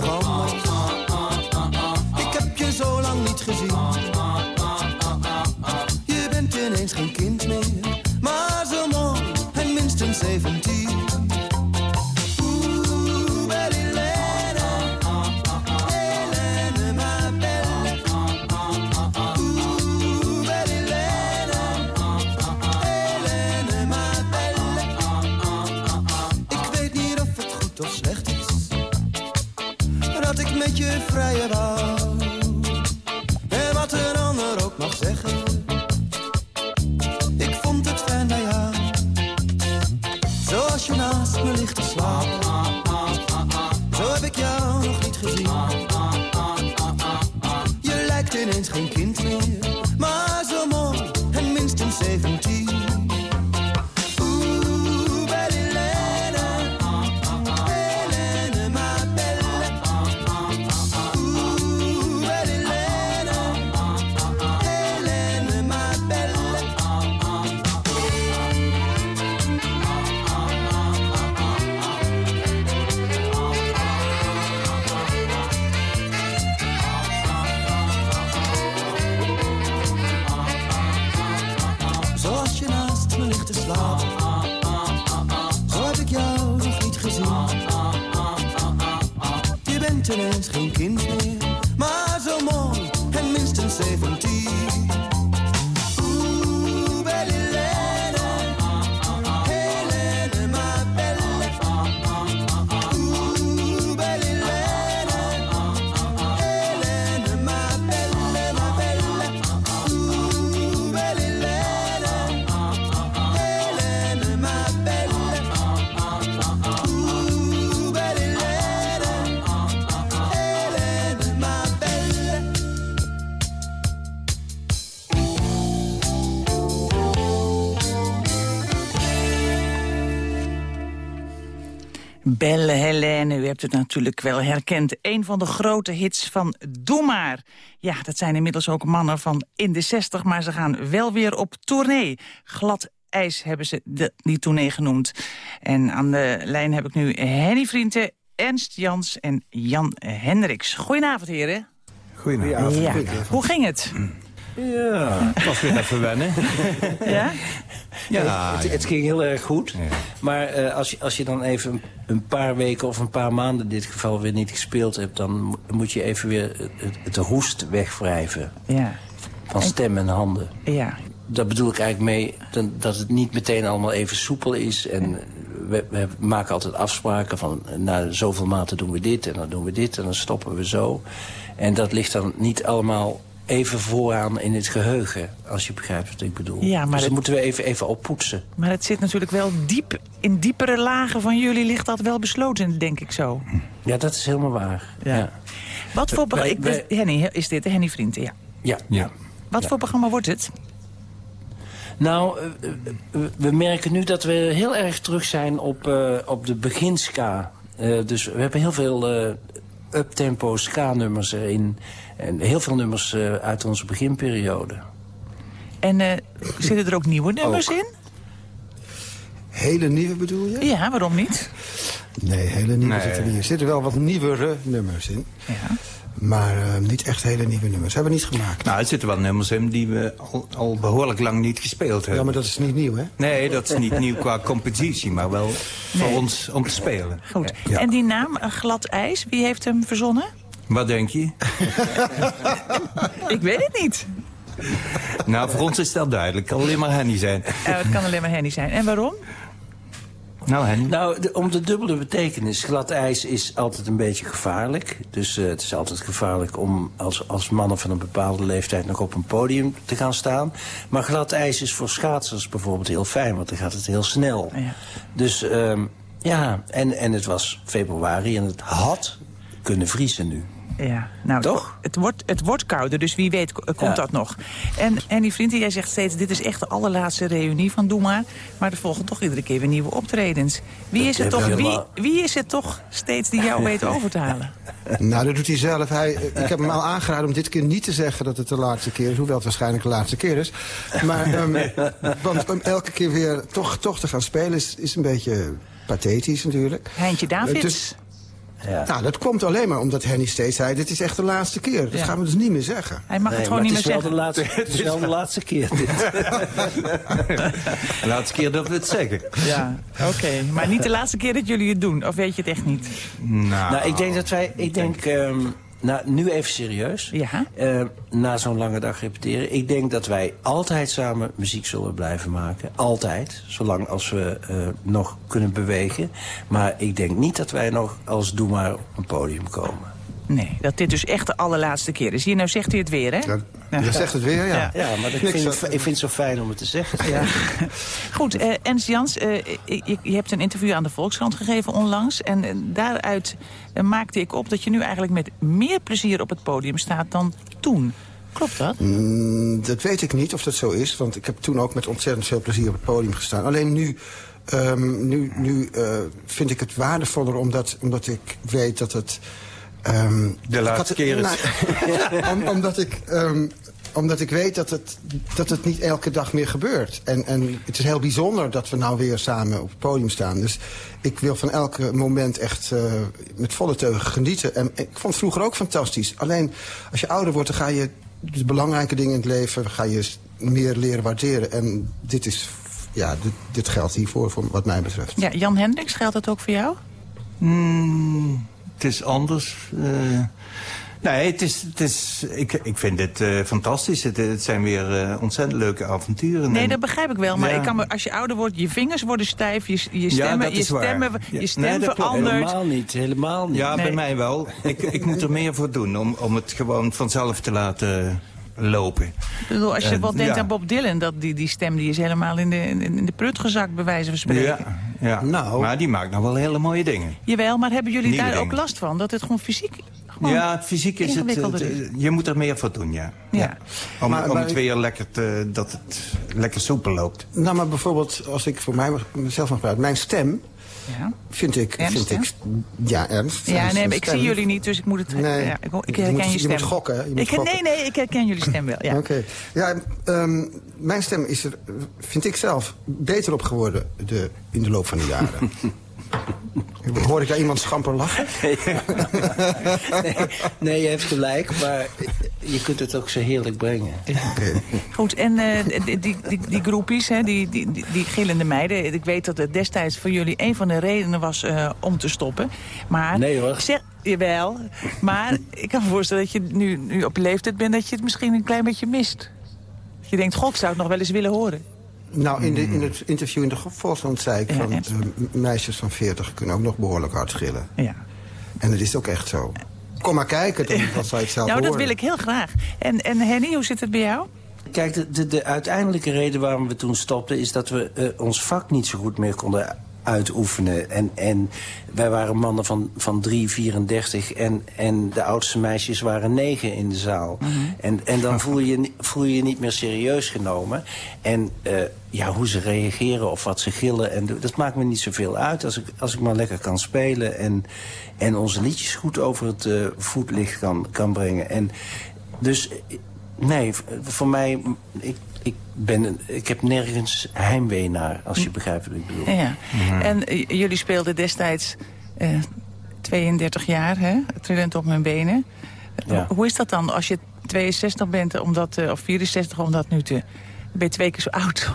toch anders. Ineens geen kind meer, Belle Helene, u hebt het natuurlijk wel herkend. Een van de grote hits van Doe Maar. Ja, dat zijn inmiddels ook mannen van in de 60, maar ze gaan wel weer op tournee. Glad ijs hebben ze de, die tournee genoemd. En aan de lijn heb ik nu Henny Vrienden, Ernst Jans en Jan Hendricks. Goedenavond, heren. Goedenavond. Ja. Hoe ging het? Ja, het was weer even wennen. [LAUGHS] Ja? Ja, het, het ging heel erg goed. Maar eh, als, je, als je dan even een- paar weken of een paar maanden in dit geval weer niet gespeeld hebt... dan mo- moet je even weer het, het roest wegwrijven. Ja. Van stem en handen. Ja. Daar bedoel ik eigenlijk mee dan- dat het niet meteen allemaal even soepel is. En we, we maken altijd afspraken van... na zoveel maanden doen we dit en dan doen we dit en dan stoppen we zo. En dat ligt dan niet allemaal even vooraan in het geheugen... als je begrijpt wat ik bedoel. Ja, maar dus dat moeten we even, even oppoetsen. Maar het zit natuurlijk wel diep, in diepere lagen van jullie ligt dat wel besloten, denk ik zo. Ja, dat is helemaal waar. Ja. Wat voor programma... wij- Henny, is dit, Henny Vrienden, ja. Ja. ja. Wat voor programma wordt het? Nou, eh, eh, we- we merken nu dat we heel erg terug zijn op, eh, op de beginska. Eh, dus we hebben heel veel eh uptempo ska-nummers erin. En heel veel nummers eh, uit onze beginperiode. En eh, zitten er ook nieuwe nummers in? Hele nieuwe bedoel je? Ja, waarom niet? Nee, hele nieuwe Nee. zitten er niet. Er zitten wel wat nieuwere nummers in. Ja. Maar eh, niet echt hele nieuwe nummers. Hebben we niet gemaakt. Nou, er zitten wel nummers in die we al, al behoorlijk lang niet gespeeld hebben. Ja, maar dat is niet nieuw, hè? Nee, dat is niet nieuw qua compositie, maar wel voor ons om te spelen. Goed. Ja. En die naam, eh, Glad IJs, wie heeft hem verzonnen? Wat denk je? [LAUGHS] Ik weet het niet. Nou, voor ons is dat duidelijk. Het kan alleen maar Henny zijn. Eh, het kan alleen maar Henny zijn. En waarom? Nou, Henny. Nou, de- om de dubbele betekenis. Glad ijs is altijd een beetje gevaarlijk. Dus eh, het is altijd gevaarlijk om als, als mannen van een bepaalde leeftijd... nog op een podium te gaan staan. Maar glad ijs is voor schaatsers bijvoorbeeld heel fijn... want dan gaat het heel snel. Dus ehm, ja, en, en het was februari en het had kunnen vriezen nu. Ja, nou, Toch? Het, wordt, het wordt kouder, dus wie weet eh, komt Ja. dat nog. En Henny Vrienden, jij zegt steeds... dit is echt de allerlaatste reunie van Doe Maar. Maar er volgen toch iedere keer weer nieuwe optredens. Wie is het, toch, wie, wie is het toch steeds die jou weet over te halen? [LAUGHS] Nou, dat doet hij zelf. Hij, ik heb hem al aangeraden om dit keer niet te zeggen dat het de laatste keer is. Hoewel het waarschijnlijk de laatste keer is. Maar, [LAUGHS] ehm, want om elke keer weer toch, toch te gaan spelen is, is een beetje pathetisch natuurlijk. Heintje Davids. Dus- Nou, dat komt alleen maar omdat Henny steeds zei... dit is echt de laatste keer. Dat Ja. gaan we dus niet meer zeggen. Hij mag het gewoon niet meer zeggen. Laatste, [LAUGHS] het is wel de laatste keer. [LAUGHS] De laatste keer dat we het zeggen. Ja, oké. Maar niet de laatste keer dat jullie het doen, of weet je het echt niet? Nou, Nou, ik denk dat wij... Ik denk, ehm, nou, nu even serieus. Ja. Eh, na zo'n lange dag repeteren. Ik denk dat wij altijd samen muziek zullen blijven maken. Altijd. Zolang als we eh, nog kunnen bewegen. Maar ik denk niet dat wij nog als Doe Maar op een podium komen. Nee, dat dit dus echt de allerlaatste keer is. Hier, nou zegt hij het weer, hè? Je zegt het weer, ja. Ja, maar ik vind, ik vind het zo fijn om het te zeggen. Ja. [LAUGHS] Goed, eh, Ernst Jans, eh, je, je hebt een interview aan de Volkskrant gegeven onlangs. En eh, daaruit eh, maakte ik op dat je nu eigenlijk met meer plezier op het podium staat dan toen. Klopt dat? Mm, dat weet ik niet of dat zo is. Want ik heb toen ook met ontzettend veel plezier op het podium gestaan. Alleen nu, ehm, nu, nu eh, vind ik het waardevoller omdat, omdat ik weet dat het... ehm, De laatste keer is. Nou, om- omdat ik... ehm, omdat ik weet dat het, dat het niet elke dag meer gebeurt. En, en het is heel bijzonder dat we nou weer samen op het podium staan. Dus ik wil van elke moment echt eh, met volle teugen genieten. En ik vond het vroeger ook fantastisch. Alleen als je ouder wordt, dan ga je de belangrijke dingen in het leven... ga je meer leren waarderen. En dit, is, ja, dit, dit geldt hiervoor, voor wat mij betreft. Ja, Jan Hendricks, geldt dat ook voor jou? Mm, het is anders. eh. nee, het is, het is, ik, ik vind het eh, fantastisch. Het, het zijn weer eh, ontzettend leuke avonturen. Nee, En- dat begrijp ik wel. Maar Ja. ik kan me, als je ouder wordt, je vingers worden stijf, je, je Ja, stemmen, dat je is waar. stemmen, Ja. je stem Nee, verandert. Helemaal niet, helemaal niet. Ja, bij mij wel. Ik, ik moet er meer voor doen om, om het gewoon vanzelf te laten lopen. Ik bedoel, als je wel denkt ja. aan Bob Dylan, dat die, die stem die is helemaal in de, in, de prut gezakt, bij wijze van spreken. Ja, ja. Nou. maar die maakt nog wel hele mooie dingen. Jawel, maar hebben jullie Nieuwe daar ook last van? Dat het gewoon fysiek gewoon ja, fysiek is het... is? eh, je moet er meer voor doen, ja. Ja. Om, Maar- om maar het weer lekker te, dat het lekker soepel loopt. Nou, maar bijvoorbeeld, als ik voor mij, mezelf mag praten... mijn stem Ja. Vind ik, Ernst, vind ik, ja, ernst. Ja, nee, maar ik zie jullie niet, dus ik moet het... Nee. Ja, ik, ik Je herken moet- je je stem. moet gokken? Je moet ik, gokken. Nee, nee, ik herken jullie stem wel. Ja. Oké. Ja, ehm, mijn stem is er, vind ik zelf, beter op geworden de, in de loop van de jaren. [LAUGHS] Hoor ik daar iemand schamper lachen? [LAUGHS] nee, nee, je hebt gelijk, maar je kunt het ook zo heerlijk brengen. Goed, en eh, die, die, die, groepies, hè, die, die, die, gillende meiden... ik weet dat het destijds voor jullie een van de redenen was eh, om te stoppen. Maar, Nee, hoor. Zeg, jawel, maar ik kan me voorstellen dat je nu, nu op je leeftijd bent... dat je het misschien een klein beetje mist. Dat je denkt, god, ik zou het nog wel eens willen horen. Nou, in, de, in het interview in de Volkskrant zei ik Ja, van... Meisjes van 40 kunnen ook nog behoorlijk hard schillen. Ja. En dat is ook echt zo. Kom maar kijken, dan, [LAUGHS] dan zal je het zelf nou, dat horen. wil ik heel graag. En, en Henny, hoe zit het bij jou? Kijk, de, de, de uiteindelijke reden waarom we toen stopten... is dat we eh, ons vak niet zo goed meer konden uitoefenen. En, en wij waren mannen van, van 3, 34 en, en de oudste meisjes waren 9 in de zaal. en, en dan voel je, je voel je je niet meer serieus genomen. En eh, ja, hoe ze reageren of wat ze gillen, en dat maakt me niet zoveel uit... als ik, als ik maar lekker kan spelen en, en onze liedjes goed over het eh, voetlicht kan, kan brengen. En dus... Nee, voor mij, ik, ik, ben een, ik heb nergens heimwee naar, als je begrijpt wat ik bedoel. Ja. En eh, jullie speelden destijds eh, 32 jaar, hè? Trillend op mijn benen. Ja. Hoe is dat dan als je 62 bent, om dat, eh, of 64, om dat nu te... ben je twee keer zo oud? [LAUGHS]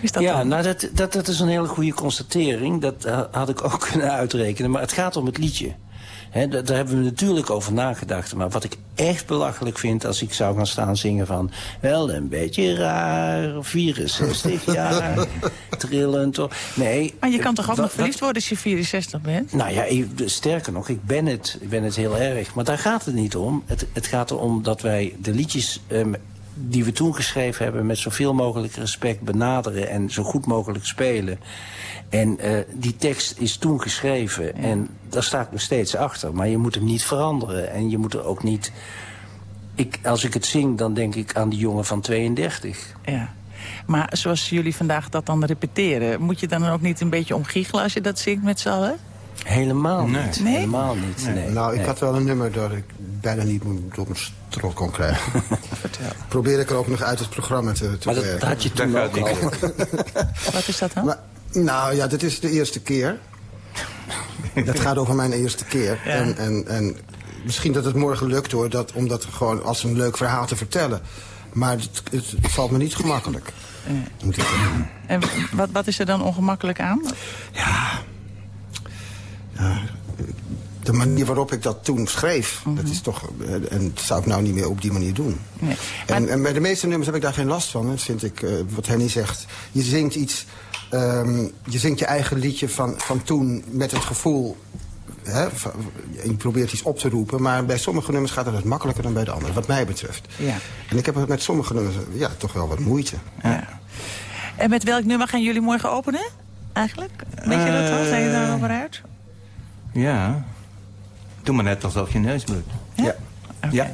Is dat ja, dan? nou dat, dat, dat is een hele goede constatering. Dat eh, had ik ook [LAUGHS] kunnen uitrekenen. Maar het gaat om het liedje. Daar hebben we natuurlijk over nagedacht. Maar wat ik echt belachelijk vind als ik zou gaan staan zingen van... wel een beetje raar, 64 [LAUGHS] jaar, trillend. Nee. Maar je kan toch ook nog verliefd worden als je 64 bent? Nou ja, ik- sterker nog, ik ben het, ik ben het heel erg. Maar daar gaat het niet om. Het, het gaat erom dat wij de liedjes ehm, die we toen geschreven hebben... met zoveel mogelijk respect benaderen en zo goed mogelijk spelen. En eh, die tekst is toen geschreven en daar sta ik nog steeds achter. Maar je moet hem niet veranderen en je moet er ook niet... Ik, als ik het zing, dan denk ik aan die jongen van 32. Ja. Maar zoals jullie vandaag dat dan repeteren... moet je dan ook niet een beetje omgiechelen als je dat zingt met z'n allen? Helemaal niet. Nee? Helemaal niet. Nee. nou, ik nee. had wel een nummer dat ik bijna niet door mijn strot kon krijgen. [LAUGHS] Vertel. Probeer ik er ook nog uit het programma te, te Maar dat werken. had je toen ook al. [LAUGHS] Wat is dat dan? Maar, nou ja, dit is de eerste keer. dat gaat over mijn eerste keer. Ja. En, en, en misschien dat het morgen lukt hoor, dat, om dat gewoon als een leuk verhaal te vertellen. Maar het, het, het valt me niet gemakkelijk. Moet ik zeggen. En wat, wat is er dan ongemakkelijk aan? De manier waarop ik dat toen schreef, Mhm. dat is toch... eh, En dat zou ik nou niet meer op die manier doen. Nee. En, en bij de meeste nummers heb ik daar geen last van. Dat vind ik, eh, wat Henny zegt. Je zingt iets... ehm, je zingt je eigen liedje van, van toen met het gevoel... Hè, van- en je probeert iets op te roepen. Maar bij sommige nummers gaat het wat makkelijker dan bij de andere. Wat mij betreft. Ja. En ik heb met sommige nummers ja, toch wel wat moeite. En met welk nummer gaan jullie morgen openen? Eigenlijk? Weet je dat al? Zijn je daarover uit? Ja. Doe maar net alsof je neus bloedt. Ja? Ja,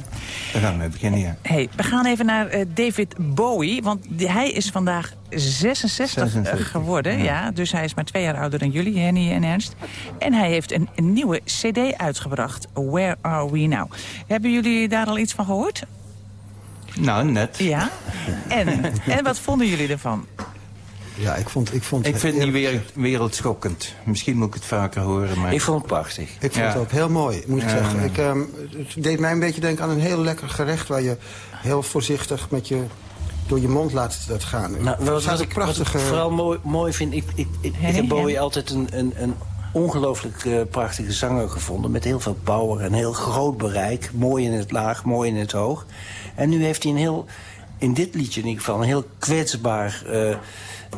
daar gaan we mee beginnen, ja. Hey, we gaan even naar eh, David Bowie, want hij is vandaag 66, eh, 66, geworden. Ja. ja. dus hij is maar twee jaar ouder dan jullie, Henny en Ernst. En hij heeft een, een nieuwe cd uitgebracht, Where Are We Now? Hebben jullie daar al iets van gehoord? Nou, net. Ja. En, en wat vonden jullie ervan? Ja, ik vond, ik vond Ik vind het niet wereld, wereldschokkend. Misschien moet ik het vaker horen, maar... Ik vond het prachtig. Ik vond Ja. het ook heel mooi, moet ik Ja. zeggen. Ik, ehm, het deed mij een beetje denken aan een heel lekker gerecht... waar je heel voorzichtig met je, door je mond laat dat gaan. Nou, wat, wat, ik, wat ik prachtige... vooral mooi, mooi vind, ik, ik, ik, ik heb Bowie ja. altijd een, een, een ongelooflijk eh, prachtige zanger gevonden. Met heel veel power en heel groot bereik. Mooi in het laag, mooi in het hoog. En nu heeft hij een heel, in dit liedje in ieder geval, een heel kwetsbaar eh,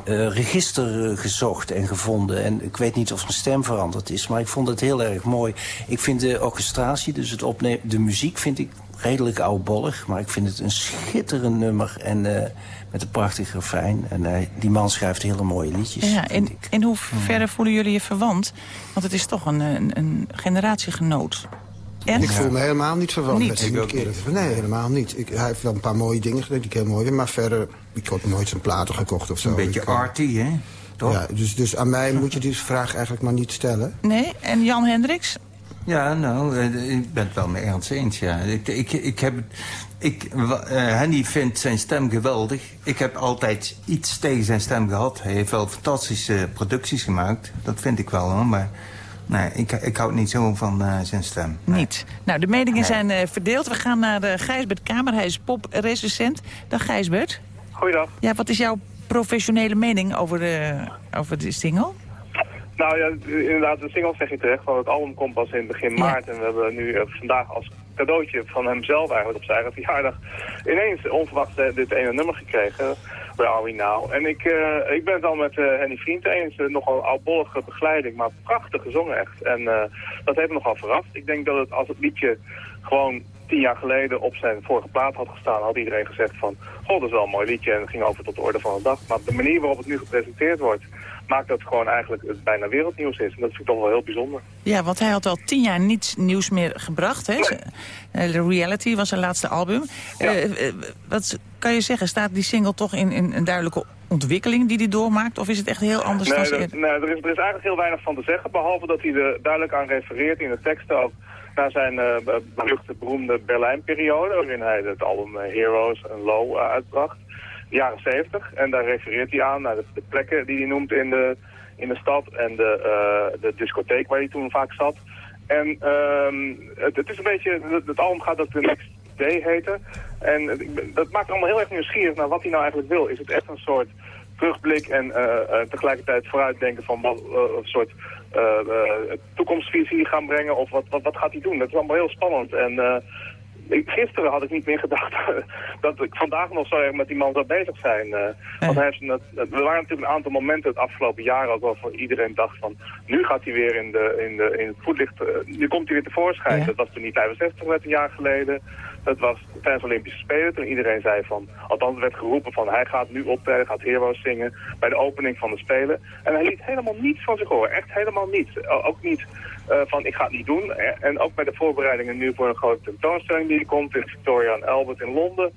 eh, register eh, gezocht en gevonden. En ik weet niet of zijn stem veranderd is, maar ik vond het heel erg mooi. Ik vind de orchestratie, dus het opnemen, de muziek vind ik redelijk oudbollig. Maar ik vind het een schitterend nummer en eh, met een prachtig refrein. En die man schrijft hele mooie liedjes. Ja, in, in hoeverre voelen jullie je verwant? Want het is toch een, een, een generatiegenoot. En? Ik voel me helemaal niet verwant Niet? met zijn Ik ook kerel. Nee, helemaal niet. Ik, hij heeft wel een paar mooie dingen gedaan die ik heel mooi vind. Maar verder, ik heb nooit zijn platen gekocht of zo. Een beetje Ik, eh, arty, hè? toch? Ja, dus, dus aan mij [LAUGHS] moet je die vraag eigenlijk maar niet stellen. Nee, en Jan Hendricks? Ja, nou, eh, ik ben het wel met Ernst eens, ja. Ik, ik, ik heb... Ik, eh, Henny vindt zijn stem geweldig. Ik heb altijd iets tegen zijn stem gehad. Hij heeft wel fantastische producties gemaakt. Dat vind ik wel, hoor. Maar nee, ik, ik hou niet zo van eh, zijn stem. Niet. Nou, de meningen Nee. zijn eh, verdeeld. We gaan naar de Gijsbert Kamer. Hij is poprecensent. Dag Gijsbert. Goeiedag. Ja, wat is jouw professionele mening over de, over de single? Nou ja, inderdaad, de single zeg je terecht, want het album komt pas in begin maart. En we hebben nu eh, vandaag als cadeautje van hemzelf eigenlijk op zijn eigen verjaardag ineens onverwacht eh, dit ene nummer gekregen. Bij Now. En ik, eh, ik ben het al met eh, Henny Vriend eens. eh, nogal oudbollige begeleiding, maar prachtig gezongen echt. En dat heeft me nogal verrast. Ik denk dat het als het liedje gewoon tien jaar geleden op zijn vorige plaat had gestaan, had iedereen gezegd van, goh, dat is wel een mooi liedje en het ging over tot de orde van de dag. Maar de manier waarop het nu gepresenteerd wordt, maakt dat het gewoon eigenlijk het bijna wereldnieuws is. En dat vind ik toch wel heel bijzonder. Ja, want hij had al tien jaar niets nieuws meer gebracht. Hè? Eh, The Reality was zijn laatste album. Eh, eh, wat kan je zeggen? Staat die single toch in, in een duidelijke ontwikkeling die hij doormaakt? Of is het echt heel anders Nee, dan eerder? nee er, is, er is eigenlijk heel weinig van te zeggen, behalve dat hij er duidelijk aan refereert in de teksten ook naar zijn eh, be- beruchte, beroemde Berlijnperiode, waarin hij het album eh, Heroes en Low eh, uitbracht, jaren 70. En daar refereert hij aan naar de, de plekken die hij noemt in de, in de stad en de, eh, de discotheek waar hij toen vaak zat. En ehm, het, het is een beetje, het, het album gaat ook The Next Day heten. En dat maakt allemaal heel erg nieuwsgierig naar wat hij nou eigenlijk wil. Is het echt een soort terugblik en eh, eh, tegelijkertijd vooruitdenken van wat een soort toekomstvisie gaan brengen? Of wat, wat, wat gaat hij doen? Dat is allemaal heel spannend. En gisteren had ik niet meer gedacht [LAUGHS] dat ik vandaag nog zo erg met die man zou bezig zijn. eh. Want hij heeft, er waren natuurlijk een aantal momenten het afgelopen jaar ook voor iedereen dacht van... nu gaat hij weer in, de, in, de, in het voetlicht, eh, nu komt hij weer tevoorschijn. Dat was toen niet 65 werd een jaar geleden. Dat was tijdens de Olympische Spelen toen iedereen zei van... althans werd geroepen van hij gaat nu optreden, gaat Heroes zingen... bij de opening van de Spelen. En hij liet helemaal niets van zich horen. Echt helemaal niets. Ook niet eh, van ik ga het niet doen. En ook bij de voorbereidingen nu voor een grote tentoonstelling die er komt... in Victoria en Albert in Londen.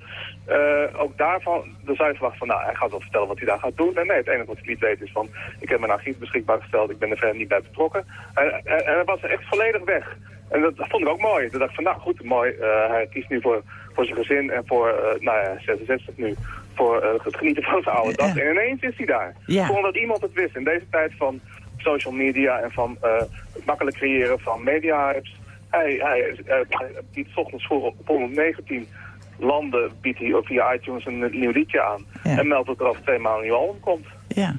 Eh, ook daarvan, dan zou je verwachten van nou, hij gaat wel vertellen wat hij daar gaat doen. En nee, het enige wat ik niet weet is van ik heb mijn archief beschikbaar gesteld. Ik ben er verder niet bij betrokken. En, en, en hij was echt volledig weg. En dat, dat vond ik ook mooi. Toen dacht ik van, nou goed, mooi. eh, hij kiest nu voor, voor zijn gezin en voor, nou ja, 66 nu, voor het genieten van zijn oude dag. En ineens is hij daar. Ja. Zonder dat iemand het wist. In deze tijd van social media en van eh, het makkelijk creëren van media-hypes. Hij, hij, hij, hij biedt ochtends vroeg op 119 landen biedt hij via iTunes een eh, nieuw liedje aan. En meldt dat er over twee maanden een nieuw album komt. Ja.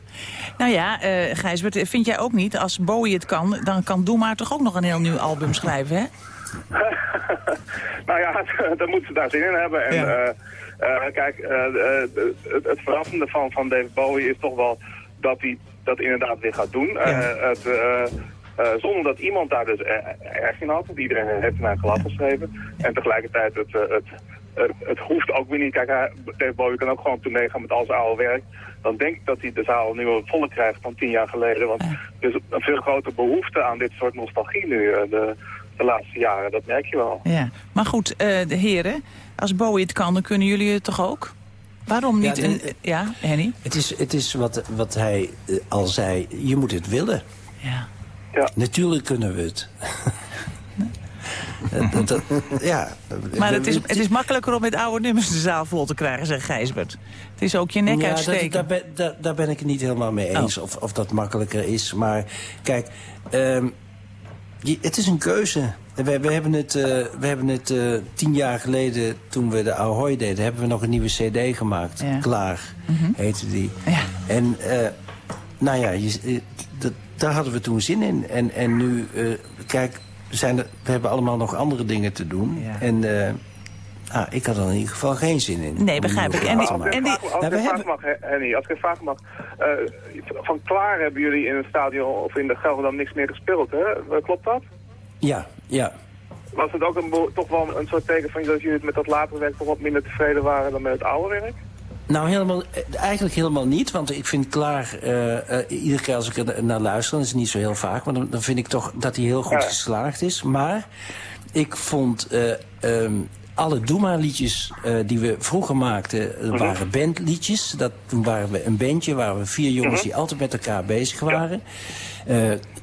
Nou ja, eh Gijsbert, vind jij ook niet, als Bowie het kan... dan kan Doe maar toch ook nog een heel nieuw album schrijven, hè? [LAUGHS] nou ja, [LAUGHS] daar moeten ze daar zin in hebben. En eh, eh, kijk, eh, eh, het, het verrassende van, van David Bowie is toch wel dat hij dat inderdaad weer gaat doen. Eh, het, eh, eh, zonder dat iemand daar dus er- erg in had. Want iedereen heeft naar glad geschreven. En tegelijkertijd, het, het, het, het hoeft ook weer niet. Kijk, David Bowie kan ook gewoon tournee gaan met al zijn oude werk. Dan denk ik dat hij de zaal nu wel voller krijgt dan tien jaar geleden. Want er is een veel grotere behoefte aan dit soort nostalgie nu. de, de laatste jaren, dat merk je wel. Ja. Maar goed, de heren, als Bowie het kan, dan kunnen jullie het toch ook? Waarom niet? Ja, een, ja Henny? Het is, het is wat, wat hij eh, al zei, je moet het willen. Ja. Natuurlijk kunnen we het. [LAUGHS] Eh, dat- dat- ja. Maar het is, het is makkelijker om met oude nummers de zaal vol te krijgen, zegt Gijsbert. Het is ook je nek Ja, dat- uitsteken. daar, ben, daar, daar ben ik het niet helemaal mee eens, of, of dat makkelijker is. Maar kijk, ehm, je- het is een keuze. We, we hebben het, eh, we hebben het eh, tien jaar geleden, toen we de Ahoy deden... hebben we nog een nieuwe cd gemaakt. Ja. Klaar, Mhm. heette die. En eh, nou ja, je, dat, daar hadden we toen zin in. En, en nu, eh, kijk, zijn er, we hebben allemaal nog andere dingen te doen. En eh, ah, ik had er in ieder geval geen zin in. Nee, begrijp ik. En die- Als ik Nou, een we vraag mag, He- Henny, als ik een vraag mag. eh, van klaar hebben jullie in het stadion of in de Gelderland niks meer gespeeld, hè? Klopt dat? Ja, ja. Was het ook een, toch wel een soort teken van dat jullie met dat latere werk toch wat minder tevreden waren dan met het oude werk? Nou, helemaal, eh, eigenlijk helemaal niet. Want ik vind Klaar, eh, eh, iedere keer als ik er naar luister... dat is niet zo heel vaak, maar dan, dan vind ik toch dat hij heel goed geslaagd is. Maar ik vond... eh, ehm, alle Doe maar liedjes eh, die we vroeger maakten, eh, waren bandliedjes. Dat, toen waren we een bandje, waren we vier jongens die altijd met elkaar bezig waren.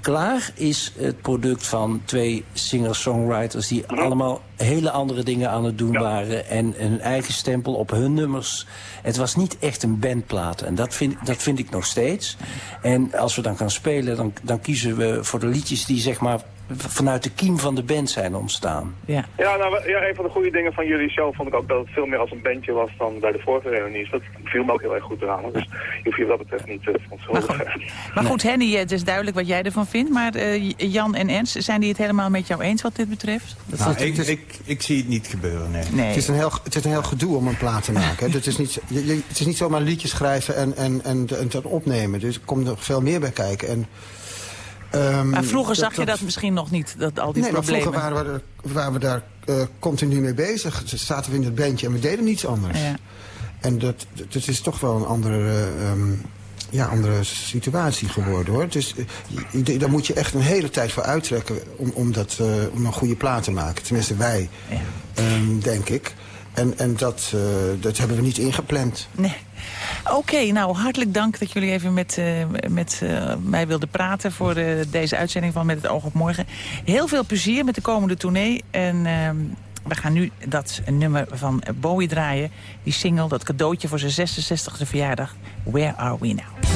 Klaar is het product van twee singer-songwriters... die allemaal hele andere dingen aan het doen waren... en een eigen stempel op hun nummers. Het was niet echt een bandplaat. En dat vind, dat vind ik nog steeds. En als we dan gaan spelen, dan, dan kiezen we voor de liedjes... die zeg maar vanuit de kiem van de band zijn ontstaan. Ja, Ja, nou, ja, een van de goede dingen van jullie show vond ik ook dat het veel meer als een bandje was dan bij de vorige reunies. Dat viel me ook heel erg goed eraan. Dus je hoeft je wat dat betreft niet te verontschuldigen. Maar goed, Henny, het is duidelijk wat jij ervan vindt. Maar eh, Jan en Ernst, zijn die het helemaal met jou eens wat dit betreft? Nou, ik, ik, ik zie het niet gebeuren, nee. Nee. Het, is een heel, het is een heel gedoe om een plaat te maken. hè. het, is niet, je, je- het is niet zomaar liedjes schrijven en, en, en, en dat opnemen. Dus er komt nog veel meer bij kijken. En, ehm, Maar vroeger zag je dat misschien nog niet, dat al die nee, maar problemen. vroeger waren we, er, waren we daar eh, continu mee bezig. Dus zaten we in het bandje en we deden niets anders. Ja. En dat, is toch wel een andere, eh, ehm, ja, andere situatie geworden hoor. Dus daar moet je echt een hele tijd voor uittrekken om, om, dat, eh, om een goede plaat te maken. Tenminste wij, ehm, denk ik. En, en dat, eh, dat hebben we niet ingepland. Nee. Oké, nou hartelijk dank dat jullie even met, eh, met eh, mij wilden praten... voor deze uitzending van Met het oog op morgen. Heel veel plezier met de komende tournee. En ehm, we gaan nu dat nummer van Bowie draaien. Die single, dat cadeautje voor zijn 66e verjaardag. Where Are We Now?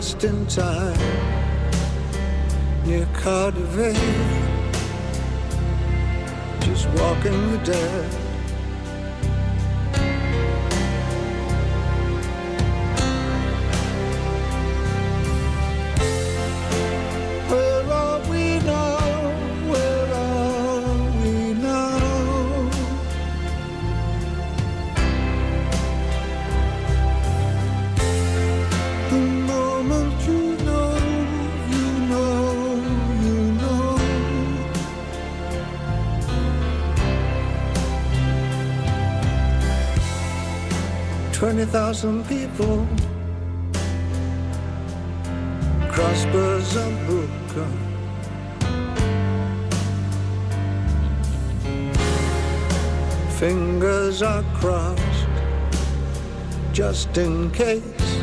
Lost in time. Near Cardiff. Just walking the dead 20,000 people. Crossbows and broken. Fingers are crossed Just in case.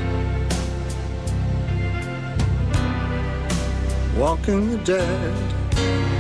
Walking the dead.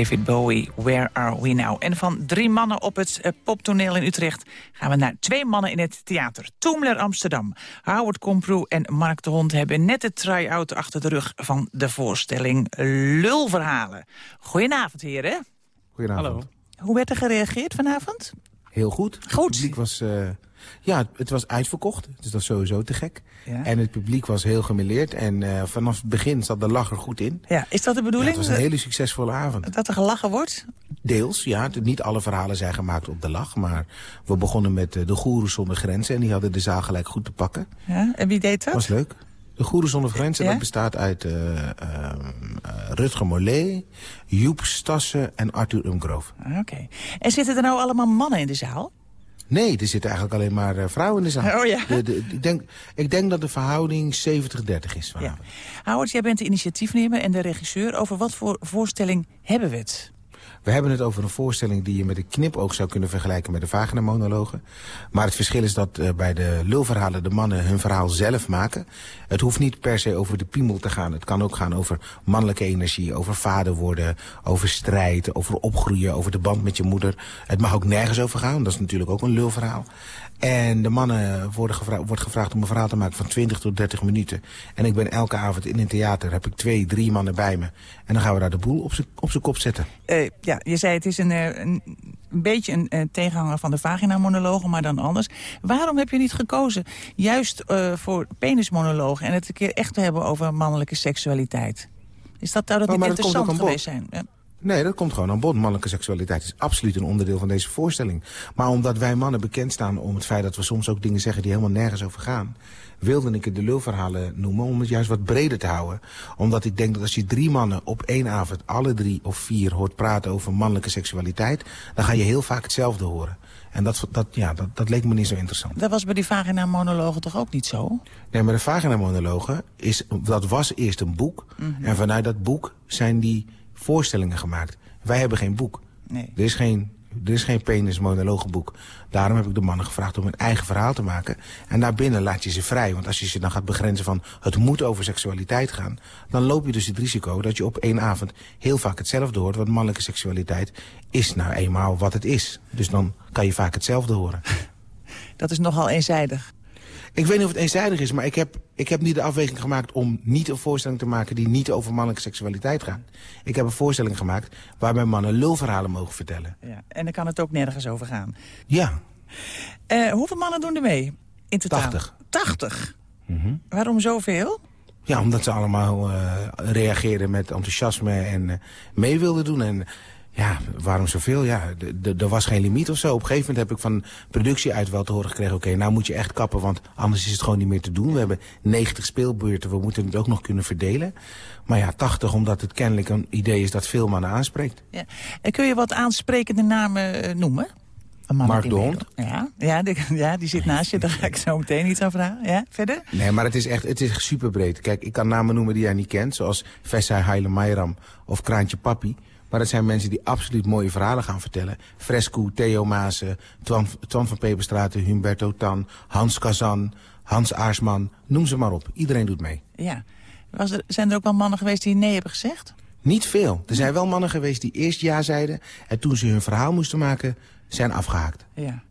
David Bowie, Where Are We Now? En van drie mannen op het uh, poptoneel in Utrecht... gaan we naar twee mannen in het theater. Toemler Amsterdam. Howard Komproe en Mark de Hond hebben net de try-out achter de rug... van de voorstelling Lulverhalen. Goedenavond, heren. Goedenavond. Hallo. Hoe werd er gereageerd vanavond? Heel goed. Goed. Het publiek was... Uh... Ja, het was uitverkocht, dus dat is sowieso te gek. Ja. En het publiek was heel gemeleerd en uh, vanaf het begin zat de lach er goed in. Ja, is dat de bedoeling? Ja, het was een hele succesvolle avond. Dat er gelachen wordt? Deels, ja. Niet alle verhalen zijn gemaakt op de lach, maar we begonnen met uh, de Goeroes zonder grenzen en die hadden de zaal gelijk goed te pakken. Ja, en wie deed dat? was leuk. De Goeroes zonder grenzen, ja? dat bestaat uit uh, Rutger Mollet, Joep Stassen en Arthur Umgrove. Oké. Okay. En zitten er nou allemaal mannen in de zaal? Nee, er zitten eigenlijk alleen maar uh, vrouwen in de zaal. Oh ja? De, de, ik, denk, ik denk dat de verhouding 70-30 is vanavond. Ja. Howard, jij bent de initiatiefnemer en de regisseur. Over wat voor voorstelling hebben we het? We hebben het over een voorstelling die je met een knipoog zou kunnen vergelijken met de vagina-monologen. Maar het verschil is dat uh, bij de lulverhalen de mannen hun verhaal zelf maken. Het hoeft niet per se over de piemel te gaan. Het kan ook gaan over mannelijke energie, over vader worden, over strijd, over opgroeien, over de band met je moeder. Het mag ook nergens over gaan, dat is natuurlijk ook een lulverhaal. En de mannen worden gevra wordt gevraagd om een verhaal te maken van 20 tot 30 minuten. En ik ben elke avond in een theater, heb ik twee, drie mannen bij me. En dan gaan we daar de boel op zijn kop zetten. Uh, ja, je zei het is een, een, een beetje een, een tegenhanger van de vagina-monologen, maar dan anders. Waarom heb je niet gekozen juist uh, voor penismonologen... en het een keer echt te hebben over mannelijke seksualiteit? Is dat, zou dat oh, niet interessant geweest zijn? Ja. Nee, dat komt gewoon aan bod. Mannelijke seksualiteit is absoluut een onderdeel van deze voorstelling. Maar omdat wij mannen bekend staan om het feit dat we soms ook dingen zeggen die helemaal nergens over gaan... wilde ik het de lulverhalen noemen om het juist wat breder te houden. Omdat ik denk dat als je drie mannen op één avond, alle drie of vier, hoort praten over mannelijke seksualiteit... dan ga je heel vaak hetzelfde horen. En dat, dat, ja, dat, dat leek me niet zo interessant. Dat was bij die vagina-monologen toch ook niet zo? Nee, maar de vagina-monologen, is, dat was eerst een boek. Mm -hmm. En vanuit dat boek zijn die voorstellingen gemaakt. Wij hebben geen boek. Nee. Er is geen, er is geen penis-monologenboek. Daarom heb ik de mannen gevraagd om een eigen verhaal te maken. En daarbinnen laat je ze vrij. Want als je ze dan gaat begrenzen van het moet over seksualiteit gaan... dan loop je dus het risico dat je op één avond heel vaak hetzelfde hoort. Want mannelijke seksualiteit is nou eenmaal wat het is. Dus dan kan je vaak hetzelfde horen. [LAUGHS] Dat is nogal eenzijdig. Ik weet niet of het eenzijdig is, maar ik heb, ik heb niet de afweging gemaakt... om niet een voorstelling te maken die niet over mannelijke seksualiteit gaat. Ik heb een voorstelling gemaakt waarbij mannen lulverhalen mogen vertellen. Ja, en dan kan het ook nergens over gaan. Ja. Uh, hoeveel mannen doen er mee in totaal? 80. 80? Mm -hmm. Waarom zoveel? Ja, omdat ze allemaal uh, reageerden met enthousiasme en uh, mee wilden doen. En ja, waarom zoveel? Ja, er was geen limiet of zo. Op een gegeven moment heb ik van productie uit wel te horen gekregen... oké, nou moet je echt kappen, want anders is het gewoon niet meer te doen. We hebben 90 speelbeurten, we moeten het ook nog kunnen verdelen. Maar ja, 80, omdat het kennelijk een idee is dat veel mannen aanspreekt. Ja. En kun je wat aansprekende namen uh, noemen? Mark de Hond. Ja, ja, die, [LAUGHS] ja, die zit naast je. Daar ga ik zo meteen iets aan vragen. Ja, verder? Nee, maar het is echt het is super breed. Kijk, ik kan namen noemen die jij niet kent. Zoals Vessa Haile Mayram of Kraantje Papi. Maar dat zijn mensen die absoluut mooie verhalen gaan vertellen. Fresco, Theo Maassen, Twan, Twan van Peperstraten, Humberto Tan, Hans Kazan, Hans Aarsman. Noem ze maar op. Iedereen doet mee. Ja. Was er, zijn er ook wel mannen geweest die nee hebben gezegd? Niet veel. Er zijn wel mannen geweest die eerst ja zeiden... en toen ze hun verhaal moesten maken, zijn afgehaakt. Ja.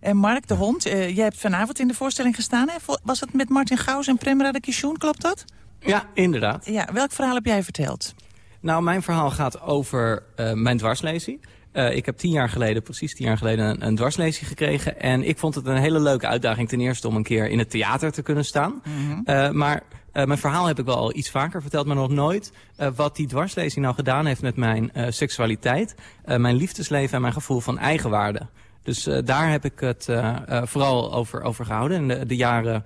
En Mark de Hond, uh, jij hebt vanavond in de voorstelling gestaan. Hè? Was het met Martin Gauws en Prem Radakishun, klopt dat? Ja, inderdaad. Ja, welk verhaal heb jij verteld? Nou, mijn verhaal gaat over uh, mijn dwarslesie. Uh, ik heb tien jaar geleden, precies tien jaar geleden, een, een dwarslesie gekregen. En ik vond het een hele leuke uitdaging ten eerste om een keer in het theater te kunnen staan. Mm -hmm. uh, maar uh, mijn verhaal heb ik wel al iets vaker verteld, maar nog nooit uh, wat die dwarslezing nou gedaan heeft met mijn uh, seksualiteit, mijn liefdesleven en mijn gevoel van eigenwaarde. Dus daar heb ik het vooral over, over gehouden in de, de jaren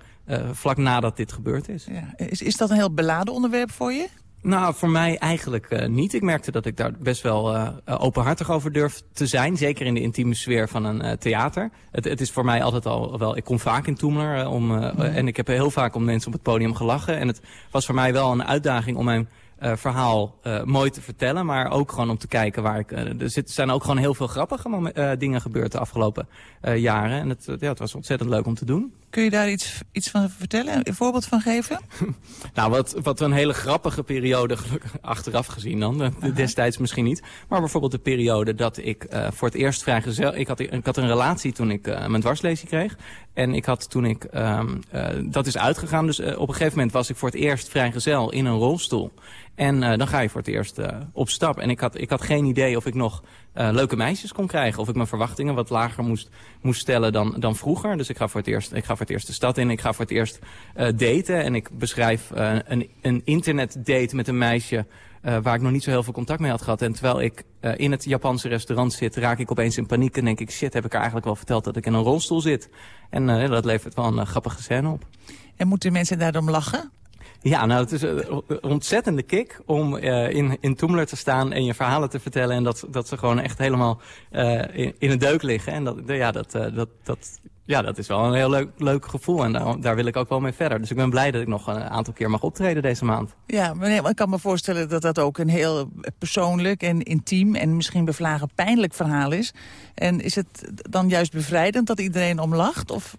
vlak nadat dit gebeurd is. Ja. Is, is dat een heel beladen onderwerp voor je? Nou, voor mij eigenlijk uh, niet. Ik merkte dat ik daar best wel uh, openhartig over durf te zijn. Zeker in de intieme sfeer van een uh, theater. Het, het, is voor mij altijd al wel... Ik kom vaak in Toemler om, mm. en ik heb heel vaak om mensen op het podium gelachen. En het was voor mij wel een uitdaging om mijn verhaal mooi te vertellen. Maar ook gewoon om te kijken waar ik... er zit, zijn ook gewoon heel veel grappige dingen gebeurd de afgelopen jaren. En het, ja, het was ontzettend leuk om te doen. Kun je daar iets, iets van vertellen? Een voorbeeld van geven? [LAUGHS] Nou, wat, wat een hele grappige periode, gelukkig achteraf gezien dan, eh, destijds misschien niet. Maar bijvoorbeeld de periode dat ik uh, voor het eerst vrijgezel... Ik had, ik had een relatie toen ik uh, mijn dwarslesie kreeg. En ik had toen ik... Um, uh, dat is uitgegaan, dus op een gegeven moment was ik voor het eerst vrijgezel in een rolstoel. En dan ga je voor het eerst op stap. En ik had, ik had geen idee of ik nog uh, leuke meisjes kon krijgen. Of ik mijn verwachtingen wat lager moest, moest stellen dan, dan vroeger. Dus ik ga, voor het eerst, ik ga voor het eerst de stad in. Ik ga voor het eerst daten. En ik beschrijf een, een internetdate met een meisje... waar ik nog niet zo heel veel contact mee had gehad. En terwijl ik in het Japanse restaurant zit... raak ik opeens in paniek en denk ik... shit, heb ik haar eigenlijk wel verteld dat ik in een rolstoel zit. En dat levert wel een grappige scène op. En moeten mensen daarom lachen? Ja, nou, het is een ontzettende kick om uh, in, in Toemler te staan en je verhalen te vertellen. En dat, dat ze gewoon echt helemaal uh, in, in deuk liggen. En dat, ja, dat, uh, dat, dat, ja, dat is wel een heel leuk, leuk gevoel. En daar, wil ik ook wel mee verder. Dus ik ben blij dat ik nog een aantal keer mag optreden deze maand. Ja, ik kan me voorstellen dat dat ook een heel persoonlijk en intiem... en misschien bevlagen pijnlijk verhaal is. En is het dan juist bevrijdend dat iedereen om lacht? Of...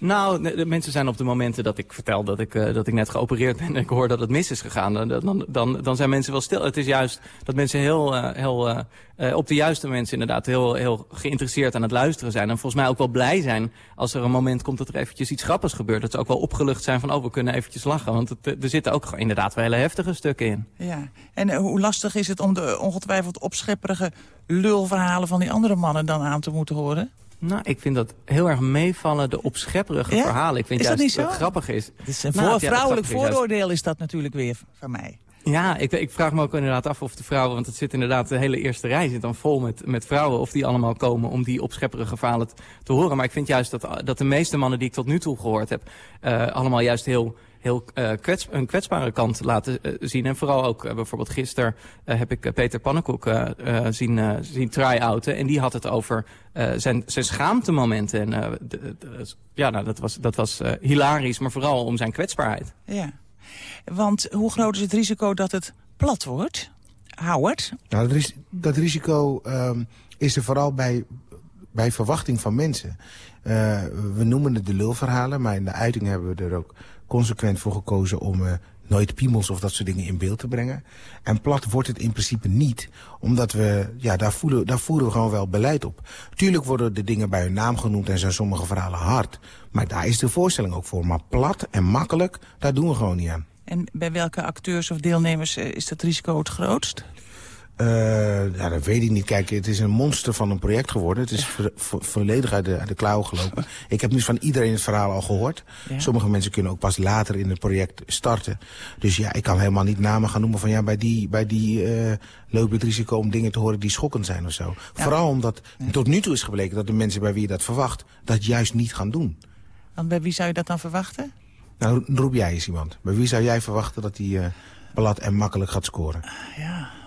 Nou, de, mensen zijn op de momenten dat ik vertel dat ik, uh, dat ik net geopereerd ben... en ik hoor dat het mis is gegaan, dan, dan, dan zijn mensen wel stil. Het is juist dat mensen heel, uh, heel uh, op de juiste mensen inderdaad heel, heel geïnteresseerd aan het luisteren zijn. En volgens mij ook wel blij zijn als er een moment komt dat er eventjes iets grappigs gebeurt. Dat ze ook wel opgelucht zijn van, oh, we kunnen eventjes lachen. Want er zitten ook inderdaad wel hele heftige stukken in. Ja, en hoe lastig is het om de ongetwijfeld opschepperige lulverhalen van die andere mannen dan aan te moeten horen? Nou, ik vind dat heel erg meevallen, de opschepperige ja? verhalen. Ik vind is dat juist niet zo? grappig is. Het is een nou, vrouwelijk ja, vooroordeel is dat natuurlijk weer van mij. Ja, ik, ik, vraag me ook inderdaad af of de vrouwen, want het zit inderdaad, de hele eerste rij zit dan vol met, met vrouwen, of die allemaal komen om die opschepperige verhalen te, te horen. Maar ik vind juist dat, dat de meeste mannen die ik tot nu toe gehoord heb, uh, allemaal juist heel heel uh, kwets, een kwetsbare kant laten uh, zien. En vooral ook uh, bijvoorbeeld gisteren heb ik Peter Pannenkoek zien, zien try-outen. En die had het over zijn, zijn schaamtemomenten. En de, de, ja, nou, dat was, dat was hilarisch, maar vooral om zijn kwetsbaarheid. Ja, want hoe groot is het risico dat het plat wordt? Howard? Nou, dat, ris dat risico um, is er vooral bij, bij verwachting van mensen. we noemen het de lulverhalen, maar in de uiting hebben we er ook consequent voor gekozen om uh, nooit piemels of dat soort dingen in beeld te brengen. En plat wordt het in principe niet, omdat we, ja, daar, voelen, daar voeren we gewoon wel beleid op. Tuurlijk worden de dingen bij hun naam genoemd en zijn sommige verhalen hard. Maar daar is de voorstelling ook voor. Maar plat en makkelijk, daar doen we gewoon niet aan. En bij welke acteurs of deelnemers is dat risico het grootst? Uh, ja, dat weet ik niet. Kijk, het is een monster van een project geworden. Het is vo vo volledig uit de, uit de klauwen gelopen. [LAUGHS] Ik heb nu van iedereen het verhaal al gehoord. Ja. Sommige mensen kunnen ook pas later in het project starten. Dus ja, ik kan helemaal niet namen gaan noemen van... ja, bij die, bij die uh, loopt het risico om dingen te horen die schokkend zijn of zo. Ja. Vooral omdat ja. tot nu toe is gebleken dat de mensen bij wie je dat verwacht... dat juist niet gaan doen. Want bij wie zou je dat dan verwachten? Nou, roep jij eens iemand. Bij wie zou jij verwachten dat hij uh, plat en makkelijk gaat scoren? Ja...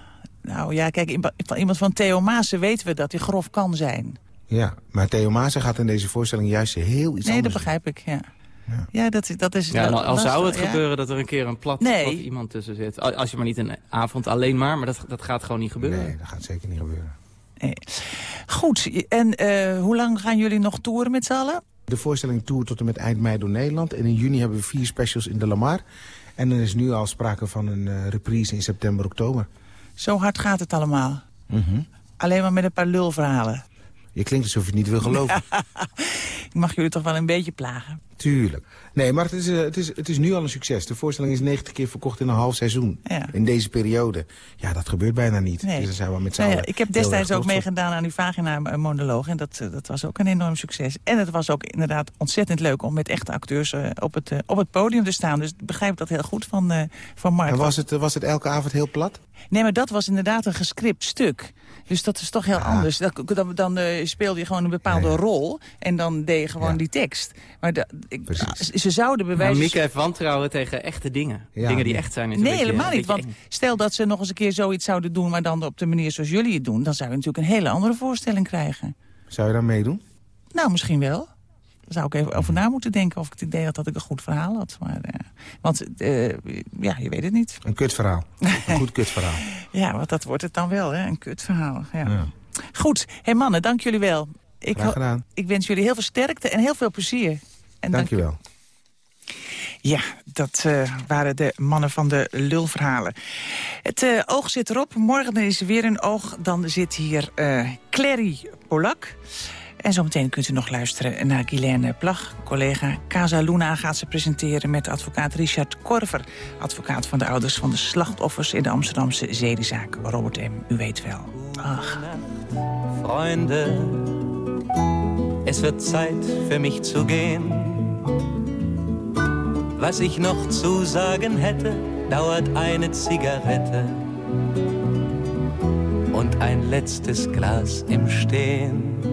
Nou ja, kijk, van iemand van Theo Maassen weten we dat hij grof kan zijn. Ja, maar Theo Maassen gaat in deze voorstelling juist heel iets nee, anders Nee, dat begrijp ik, ja. Ja, ja dat, dat is... Ja, al, al zou het ja. gebeuren dat er een keer een plat, nee. plat, iemand tussen zit. Als je maar niet een avond alleen maar, maar dat, dat gaat gewoon niet gebeuren. Nee, dat gaat zeker niet gebeuren. Nee. Goed, en uh, hoe lang gaan jullie nog toeren met z'n allen? De voorstelling toert tot en met eind mei door Nederland. En in juni hebben we vier specials in de Lamar. En er is nu al sprake van een uh, reprise in september, oktober. Zo hard gaat het allemaal. Mm -hmm. Alleen maar met een paar lulverhalen. Je klinkt alsof je het niet wil geloven. [LAUGHS] Ik mag jullie toch wel een beetje plagen. Tuurlijk. Nee, maar het is, uh, het, is, het is nu al een succes. De voorstelling is 90 keer verkocht in een half seizoen. Ja. In deze periode. Ja, dat gebeurt bijna niet. Nee. Dus daar zijn we met z'n nou ja, Ik heb destijds ook meegedaan aan uw vagina-monoloog. En dat, dat was ook een enorm succes. En het was ook inderdaad ontzettend leuk om met echte acteurs uh, op, het, uh, op het podium te staan. Dus ik begrijp dat heel goed van, uh, van Mark. En was het, was het elke avond heel plat? Nee, maar dat was inderdaad een gescript stuk. Dus dat is toch heel ja. anders. Dan, dan uh, speelde je gewoon een bepaalde rol. En dan deed je gewoon ja. die tekst. Maar de, ik, ze zouden bewijzen... Maar Mieke heeft wantrouwen tegen echte dingen. Ja, dingen die echt zijn. Is nee, helemaal niet. Want stel dat ze nog eens een keer zoiets zouden doen... maar dan op de manier zoals jullie het doen... dan zou je natuurlijk een hele andere voorstelling krijgen. Zou je daar meedoen? Nou, misschien wel. Zou ik even over na moeten denken of ik het idee had dat ik een goed verhaal had. Maar, uh, want uh, ja, je weet het niet. Een kutverhaal. een goed kutverhaal. [LAUGHS] ja, want dat wordt het dan wel, hè? een kutverhaal. Ja. ja. Goed, hé hey mannen, dank jullie wel. Ik, Graag gedaan. ik wens jullie heel veel sterkte en heel veel plezier. En Dank je wel. Ja, dat uh, waren de mannen van de lulverhalen. Het uh, oog zit erop. Morgen is er weer een oog. Dan zit hier uh, Clary Polak. En zometeen kunt u nog luisteren naar Guylaine Plag. Collega Casa Luna gaat ze presenteren met advocaat Richard Korver. Advocaat van de ouders van de slachtoffers in de Amsterdamse zedenzaak. Robert M., u weet wel. Ach. Freunde, es wird Zeit für mich zu gehen. Was ich noch zu sagen hätte, dauert eine Zigarette und ein letztes Glas im Stehen.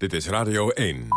Dit is Radio 1.